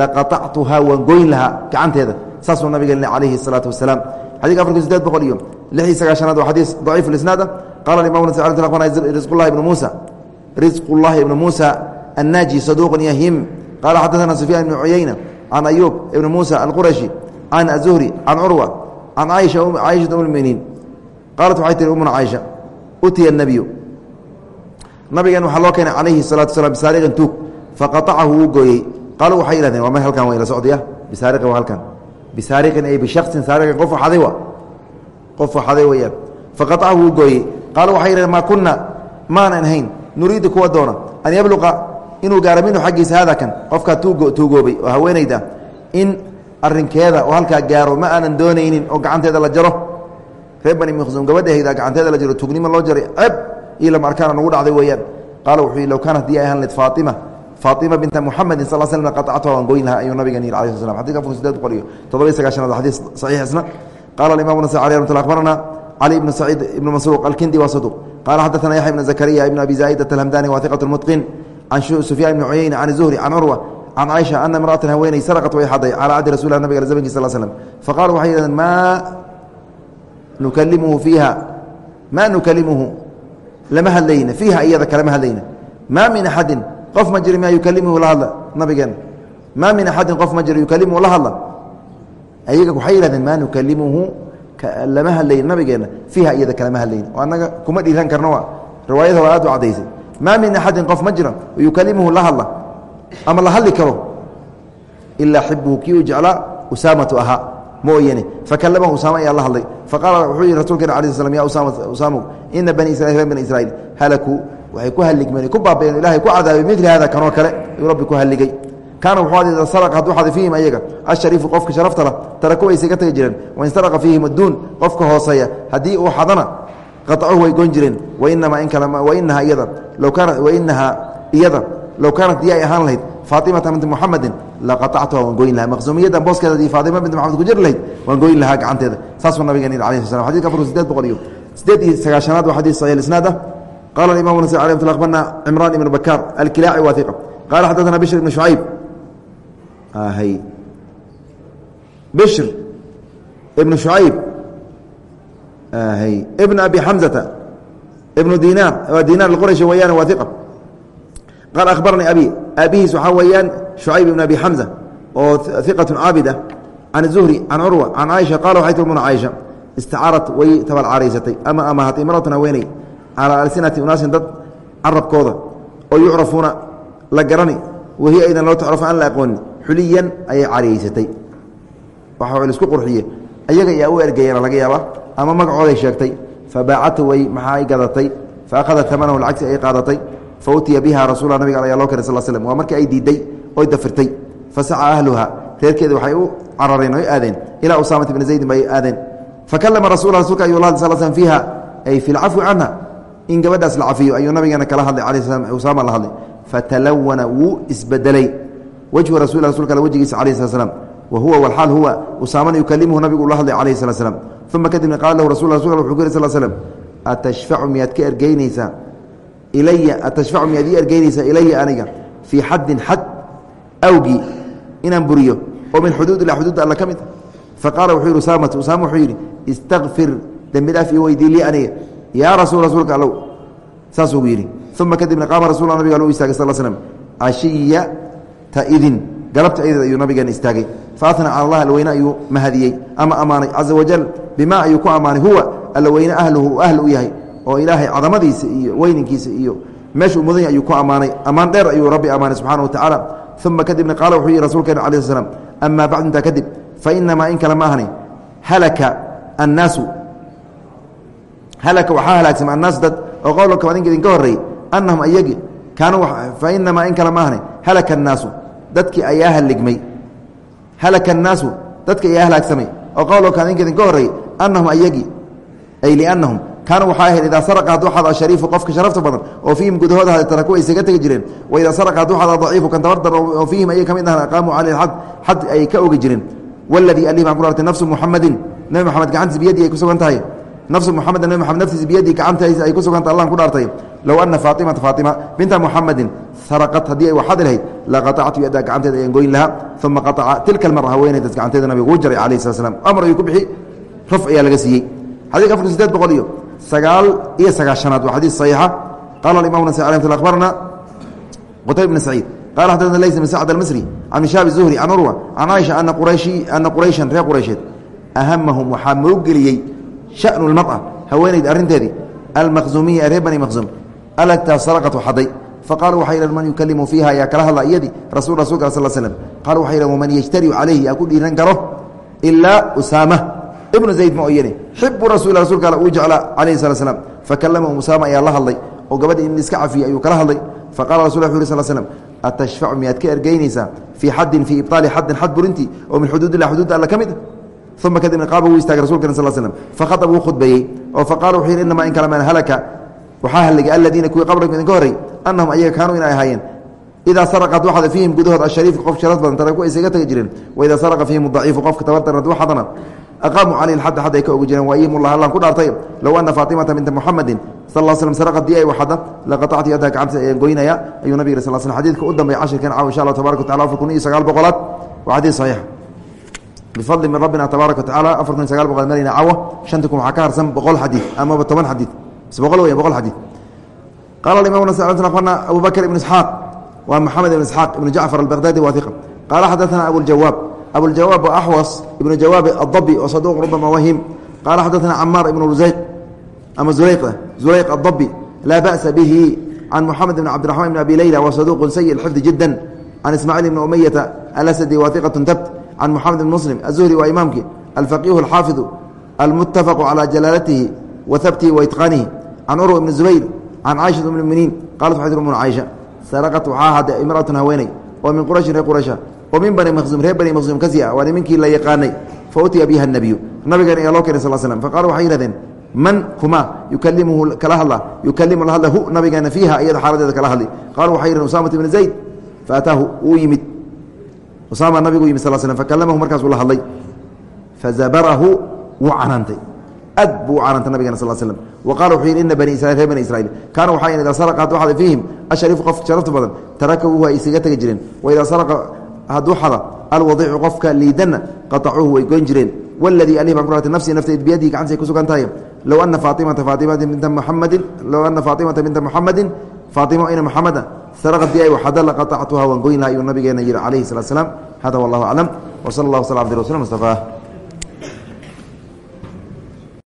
laqaطactuhaa waan goyn lahaa gacanteeda saasuu nabiga calayhi الsalaatu wasalaam xadika afarki sideed boqol iyo lix iyo sagaashanaad waa xadiis daciif isnaada qala imam risqulahi ibnu muusa risq اllahi ibnu muusa annaaji saduuq yahim qala xadaثana sufyaan ibnu cuyayna can ayuub ibni muusa alqurashi can azuhri can curwa can caaishaa um muminiin qaalat waxay tihi umuna caaisha utiya الnabiyu nabigeen waxaa loo keenay calayhi salatu slam bisaariqin tuug. Faqaacahu wuu gooyey. Qaaluu waxay ihahdeen waa halkan waa ila socdaya bisaariqin waa halkan. Bisaariqin ay bishasin saariqin qof waxaday wa? Qof waxaday weyaan faqaacahu wuu gooyey. Qaaluu waxay ihahdeen maa kunna maanan ahayn. Nuriidu kuwa doona. An yabluqa inuu gaaro minhu xaggiisa haada kan. Qofkaa tuugoobay oo haweenayda in arinkeeda oo halkaa gaaro ma aanan doonaynin oo gacanteeda la jaro. Reer bani miqsum gabadhahayda gacanteeda la jaro. Tuugnimo loo jaray. Ceeb! iyo lama arkaana nagu dhacday weeyaan qaala wuxuu yihi low kaanat hadii ay ahaan layd faatima faatima binta muxamedin sal slm qaطactuha waan goyn lahaa ayuu nabigan yihi alayh slam xadika afar sideed boqol iyo toddobiy sagaashanaad xadiis saxiix isna qala imam nasai alي ramat abarana cali ibnu saciid ibnu masruuq alkindi waa saduq qala xadaثana yaxya ibn zakariya ibn abi zaa'idat alhamdani wa iqat mutqin can sufyaan ibni cuyeyna can zuhri can curwa can caaisha ana imra'atan haweeney saraqat way xaday calaa cadi rasul nabig zamanki sal slm faqala waxay yihahdeen maa nukalimuhu fiiha maa nukalimuhu lama hadlayna fiiha iyada kalama hadlayna. Maa min axadin qof ma jiri ma yukalimuhu la hadla nabigeena maa min axadin qof ma jiro yukalimuhu la hadla. Ayaga waxay yihahdeen maa nukalimuhu lama hadlayna nabigeena fiiha iyada kalama hadlayna. Oo annaga kuma dhiiran karno riwaayada hore aad u cadaysay maa min axadin qof ma jiro yukalimuhu la hadla. Ama la hadli karo. Ilaa xibuhu kii u jeclaa usaamatu ahaa mooyane. Fakalamahu usaama ayaa la hadlay. Faqaala wuxuu yihi rasulkeen ala slam ya usaamow ina bani israil bani israiil halakuu waxay ku haligmeen ku baabaeen ilahay ku cadaabay mili hada kanoo kale. Ayuu rabbi ku haligay kaana wuxuu ad ida hadduu xada ayaga ashariifu qofka sharafta lah taraku ay isaga tegi jireen. Wain saraqa fiihim adduun qofka hooseeya haddii uu xadana qaطacuhu way goyn jireen. Wainahaa iyada low kaanat dii ay ahaan lahayd faaimata binti muxamedin laqatactuha waan goyn lahaa. Maqsuumiyadan booskeeda adii faaima binti maxamed ku jir lahayd waan goyn lahaa gacanteeda. Saasuu nabiga yidhi alayh sla xadidka afar sideed boqol iyo sideed iyo sagaashanaad waa xadiis saxiix isnaad ah. Qala imam nas ala mtl abarna cimraan ibn bakaar alkilaaci waa iqa qaala xaddatana bishr ibn shucayb bishr ibn shucayb ibn abi xamzata ibnu dinaar dinar quraysh weyaan waa iqa qaala akhbaranii abi aabihiis waxaa weeyaan shucayb ibn abi xamza oo iqaة caabid ah can zuhri can curwa can caaisha qala waxay tilmuna caaisha istacaarat way tabalcaaraysatay ama amahatay imratun haweeney calaa alsinati unaasin dad carabkooda oo yucrafuuna la garani wahiy aydan loo tacrafo aan la aqoonin xuliyan ayay cariyeysatay waxa la isku qurxiye ayaga yaa u ergeeyana laga yaaba ama magacooday sheegtay fabaacatu way maxaa ay gadatay fa ahadat amanahu lacagsi fa utiya biha rasuula nabiga ayaa loo keenay sal slm waa markii ay diiday oy dafirtay. Fasaca ahluha reerkeeda waxay u carareen oy aadeen. Ilaa usaamata bni zaydin bay aadeen. Fakalama rasul rasulka ayuu la hadlay sal slm fiiha ay fi lcafwi canha in gabadhaas la cafiyo ayuu nabigeena kala hadlay ala slam usaama la hadlay. Fatalawana wuu isbedelay. Wejhu rasul rasulka al wejigiisa alayh slat slam wa huwa walaal huwa usaamana yukalimuhu nabigu ula hadlay alayh slat slam uma kadibna qaala lahu rasul rasul wuxuu ku yiri sal slm atashfacu miyaad ka ergeynaysaa ilaya atashfacu miyaad ii ergeynaysaa ilaya aniga fii xaddin xad awgii inaan buriyo oo min xuduud ilaa xuduudda alla ka mid faqaala wuxuu yidhi usaamatu usaama wuxuu yidhi istakfir dembi dhaaf io aniga yaa rasul rasuulka allow saasuu yidhi uma kadibna qaama rasul nabiga u istaagay sal slm cashiyata idin galabta aydeed ayuu nabigeena istaagay faatna cala allah alweyne ayuu mahadiyey ama ammaanay caza wajal bima ayuu ku ammaanay huwa allaweyne ahluhu ahl u yahay oo ilaahay cadamadiisa iyo weyninkiisa iyo meeshuu mudanya ayuu ku ammaanay. Ammaan dheer ayuu rabbi ammaanay subxana wa uma kadibna qaala wuxuu yihi rasuulkeena ala sl amaa bacdu intaa kadib fainamaa in kale ma halaka annaasu halaka waxaa halaagsama annaasu dad oo qowlka adinka idinka horreeyey annahum ayagi kaanuu fainamaa in kale ma halaka annaasu dadkii ayaa haligmay halaka annaasu dadki ayaa halaagsamay oo qowlka adinka idinka horreeyey annahum ayagi ay liannahum kaanuu waxaa ahayd idaa saraqa hadduu xada shariifu qofka sharafta badan oo fiihim gudahooda hada taraku ay isaga tegi jireen. Wa idaa saraqa hadduu xada daciifu kan tabardar oo fiihim ayay ka mid ahaan aqaamuu caleyh xad xad ay ka ogi jireen. Waladii alih baan ku artay nafsu muxamadin nebi moxamed gacantiisa biyadii ay ku sugan tahay. Nafsu muxameda nebi moxamed naftiisa biyadii gacantiisa ay ku sugantah allan ku dhaartay. Low ana faatimata faatima binta muxamedin saraqat haddii ay waxadi lahayd laqatactu yadaa gacanteeda ayaan goyn lahaa uma qataca tilka almara haweeneydaas gacanteeda nabiga uu jaray calayhi slat slam amar ayuu ku bixi raf ayaa laga siiyey. Xadiidka afar sideed boqol iyo sagaal iyo sagaashanaad waa xadiis saxiixa qala alay mt akhbarna qutayb bn saciid qala xadana lays bn sacd almisri can mishaab zuhri can urwa can caaisha ana qurayshan reer quraysheed ahamahum waxaa muruggeliyey shanu lmara haweeneyda arrinteedii almaqzumiya reer bani maqzum alagtaa saraqatu xaday faqaaluu waxay yidhahn man yukalimu fiiha ayaa kala hadla iyadii rasul rasulka sal slm qalu waxay yidhahn waman yajtariu calayhi yaa ku dhiiran karo ilaa usaama ibnu zayd ma oyane xibu rasul rasulka all uu jeclaa calayhi slat slam fakalamahu usaama ayaa la hadlay oo gabadhi in iska cafiyey ayuu kala hadlay. Faqala rasul wu yh sl slm atashfacu miyaad ka ergeynaysaa fii xaddin fii ibطaali xaddin xad burintii oo min xuduud xuduudda alla ka mid a uma kadibna qaaba wuu istaagay rasulkana sal slm fakhaطb wuu khudbeeyey oo faqala wuxuu yidhi inamaa in kale man halaka. Waxaa halligay aladiina kuwii qabriga idinka horrey annahum ayaga kaanuu inay ahaayeen. Idaa saraqa hadduu xada fiihim gudahood ashariif qof sharaf badan taraku ay isaga tagi jireen. Waidaa saraqa fiihim daciifu qofka tabardaran hadduu xadana aqaamuu calayhi xadda xad ka ogi jireen waayimullah allan ku dhaartay low ana faatimata binta muxamedin sal l slm saraqad dii ay waxada laqatactu yadaha gacanta ayaan goynaya ayuu nabig sal sl xadidka u dambeya cashirkan caawa insha allah tabarak wa tacala afar kun iyo sagaal boqolaad. Waa xadiis saxiix. Bifadli min rabbina tabaaraka wa tacala afar kun iyo sagaal boqolaad marayna caawa shanti kun waxaa ka harsan boqol xadiid amaba toban xadiid. Mise boqol weya boqol xadiid. Qala alimam nas akhbarna abu bakr ibn isxaaq waa maxamed ibn isxaaq ibn jacfar albaqhdadi waa iqa qaala xadaثana abujawaab abujawaab waa axwas ibnu jawaab adabi oo saduq rubama wahim qaala xadaثana camaar ibn rusayq ama zulayq zulayq adabi laa ba'sa bihi can muxamed ibn cabdiraxman ibn abi leyla wa saduqun sayi اlxifdi jida can ismaaciil ibni umayata alasadi wa iqat tabt can muxamed ibn muslim azuhri waa imaamkii alfaqihu alxaafidu almutafaqu calى jalaalatihi wa habtihi wa itqaanihi can curwa ibni zubayr can caaishaa um muminiin qalat waxay tir umuna caaisha saraqat waxaa hadday imratun haweeney oo min qurayshin reer quraysha oo min bani maqsuum reer bani maqsuum kasi ah waa nimankii la yaqaanay fa utiya biha nabiyu nabigan ayaa loo keenay sal slam faqala waxay yihahdeen man kuma yukalimuhu kala hadla yukalimu la hadla hu nabigeena fiiha iyada xaaladeeda kala hadli. Qalu waxay yihahen usamat ibni zayd. Faataahu uu yimid. Usaama nabigu yimid sal slm fakalamahu markaasuu la hadlay. Fazabarahu wuu canaantay aad buu u canaantay nabigena sal slm wa qala wuxuu yidhi ina bani israil reer bani israiil kaana waxaa idaa saraqa hadduu xada fiihim ashariifu qof sharafta badan tarakabuhu ay isaga tegi jireen. Wa idaa saraqa hadduu xada alwadiicu qofka liidanna qatacuuhu way goyn jireen. Waladii alih baan ku ratay nafsii nafteed biyadihi gacantiisay ku sugan tahay low ana faatimata faatimata binta muxamadin low ana faatimata binta muxamadin faatima ina muxamada saraqad bi ay waxada laqatactuha waan goyn laha ayuu nabigeena yihi calayhi salatu slam hada wallahu aclam w sala allah wasl abdi rasul mustafa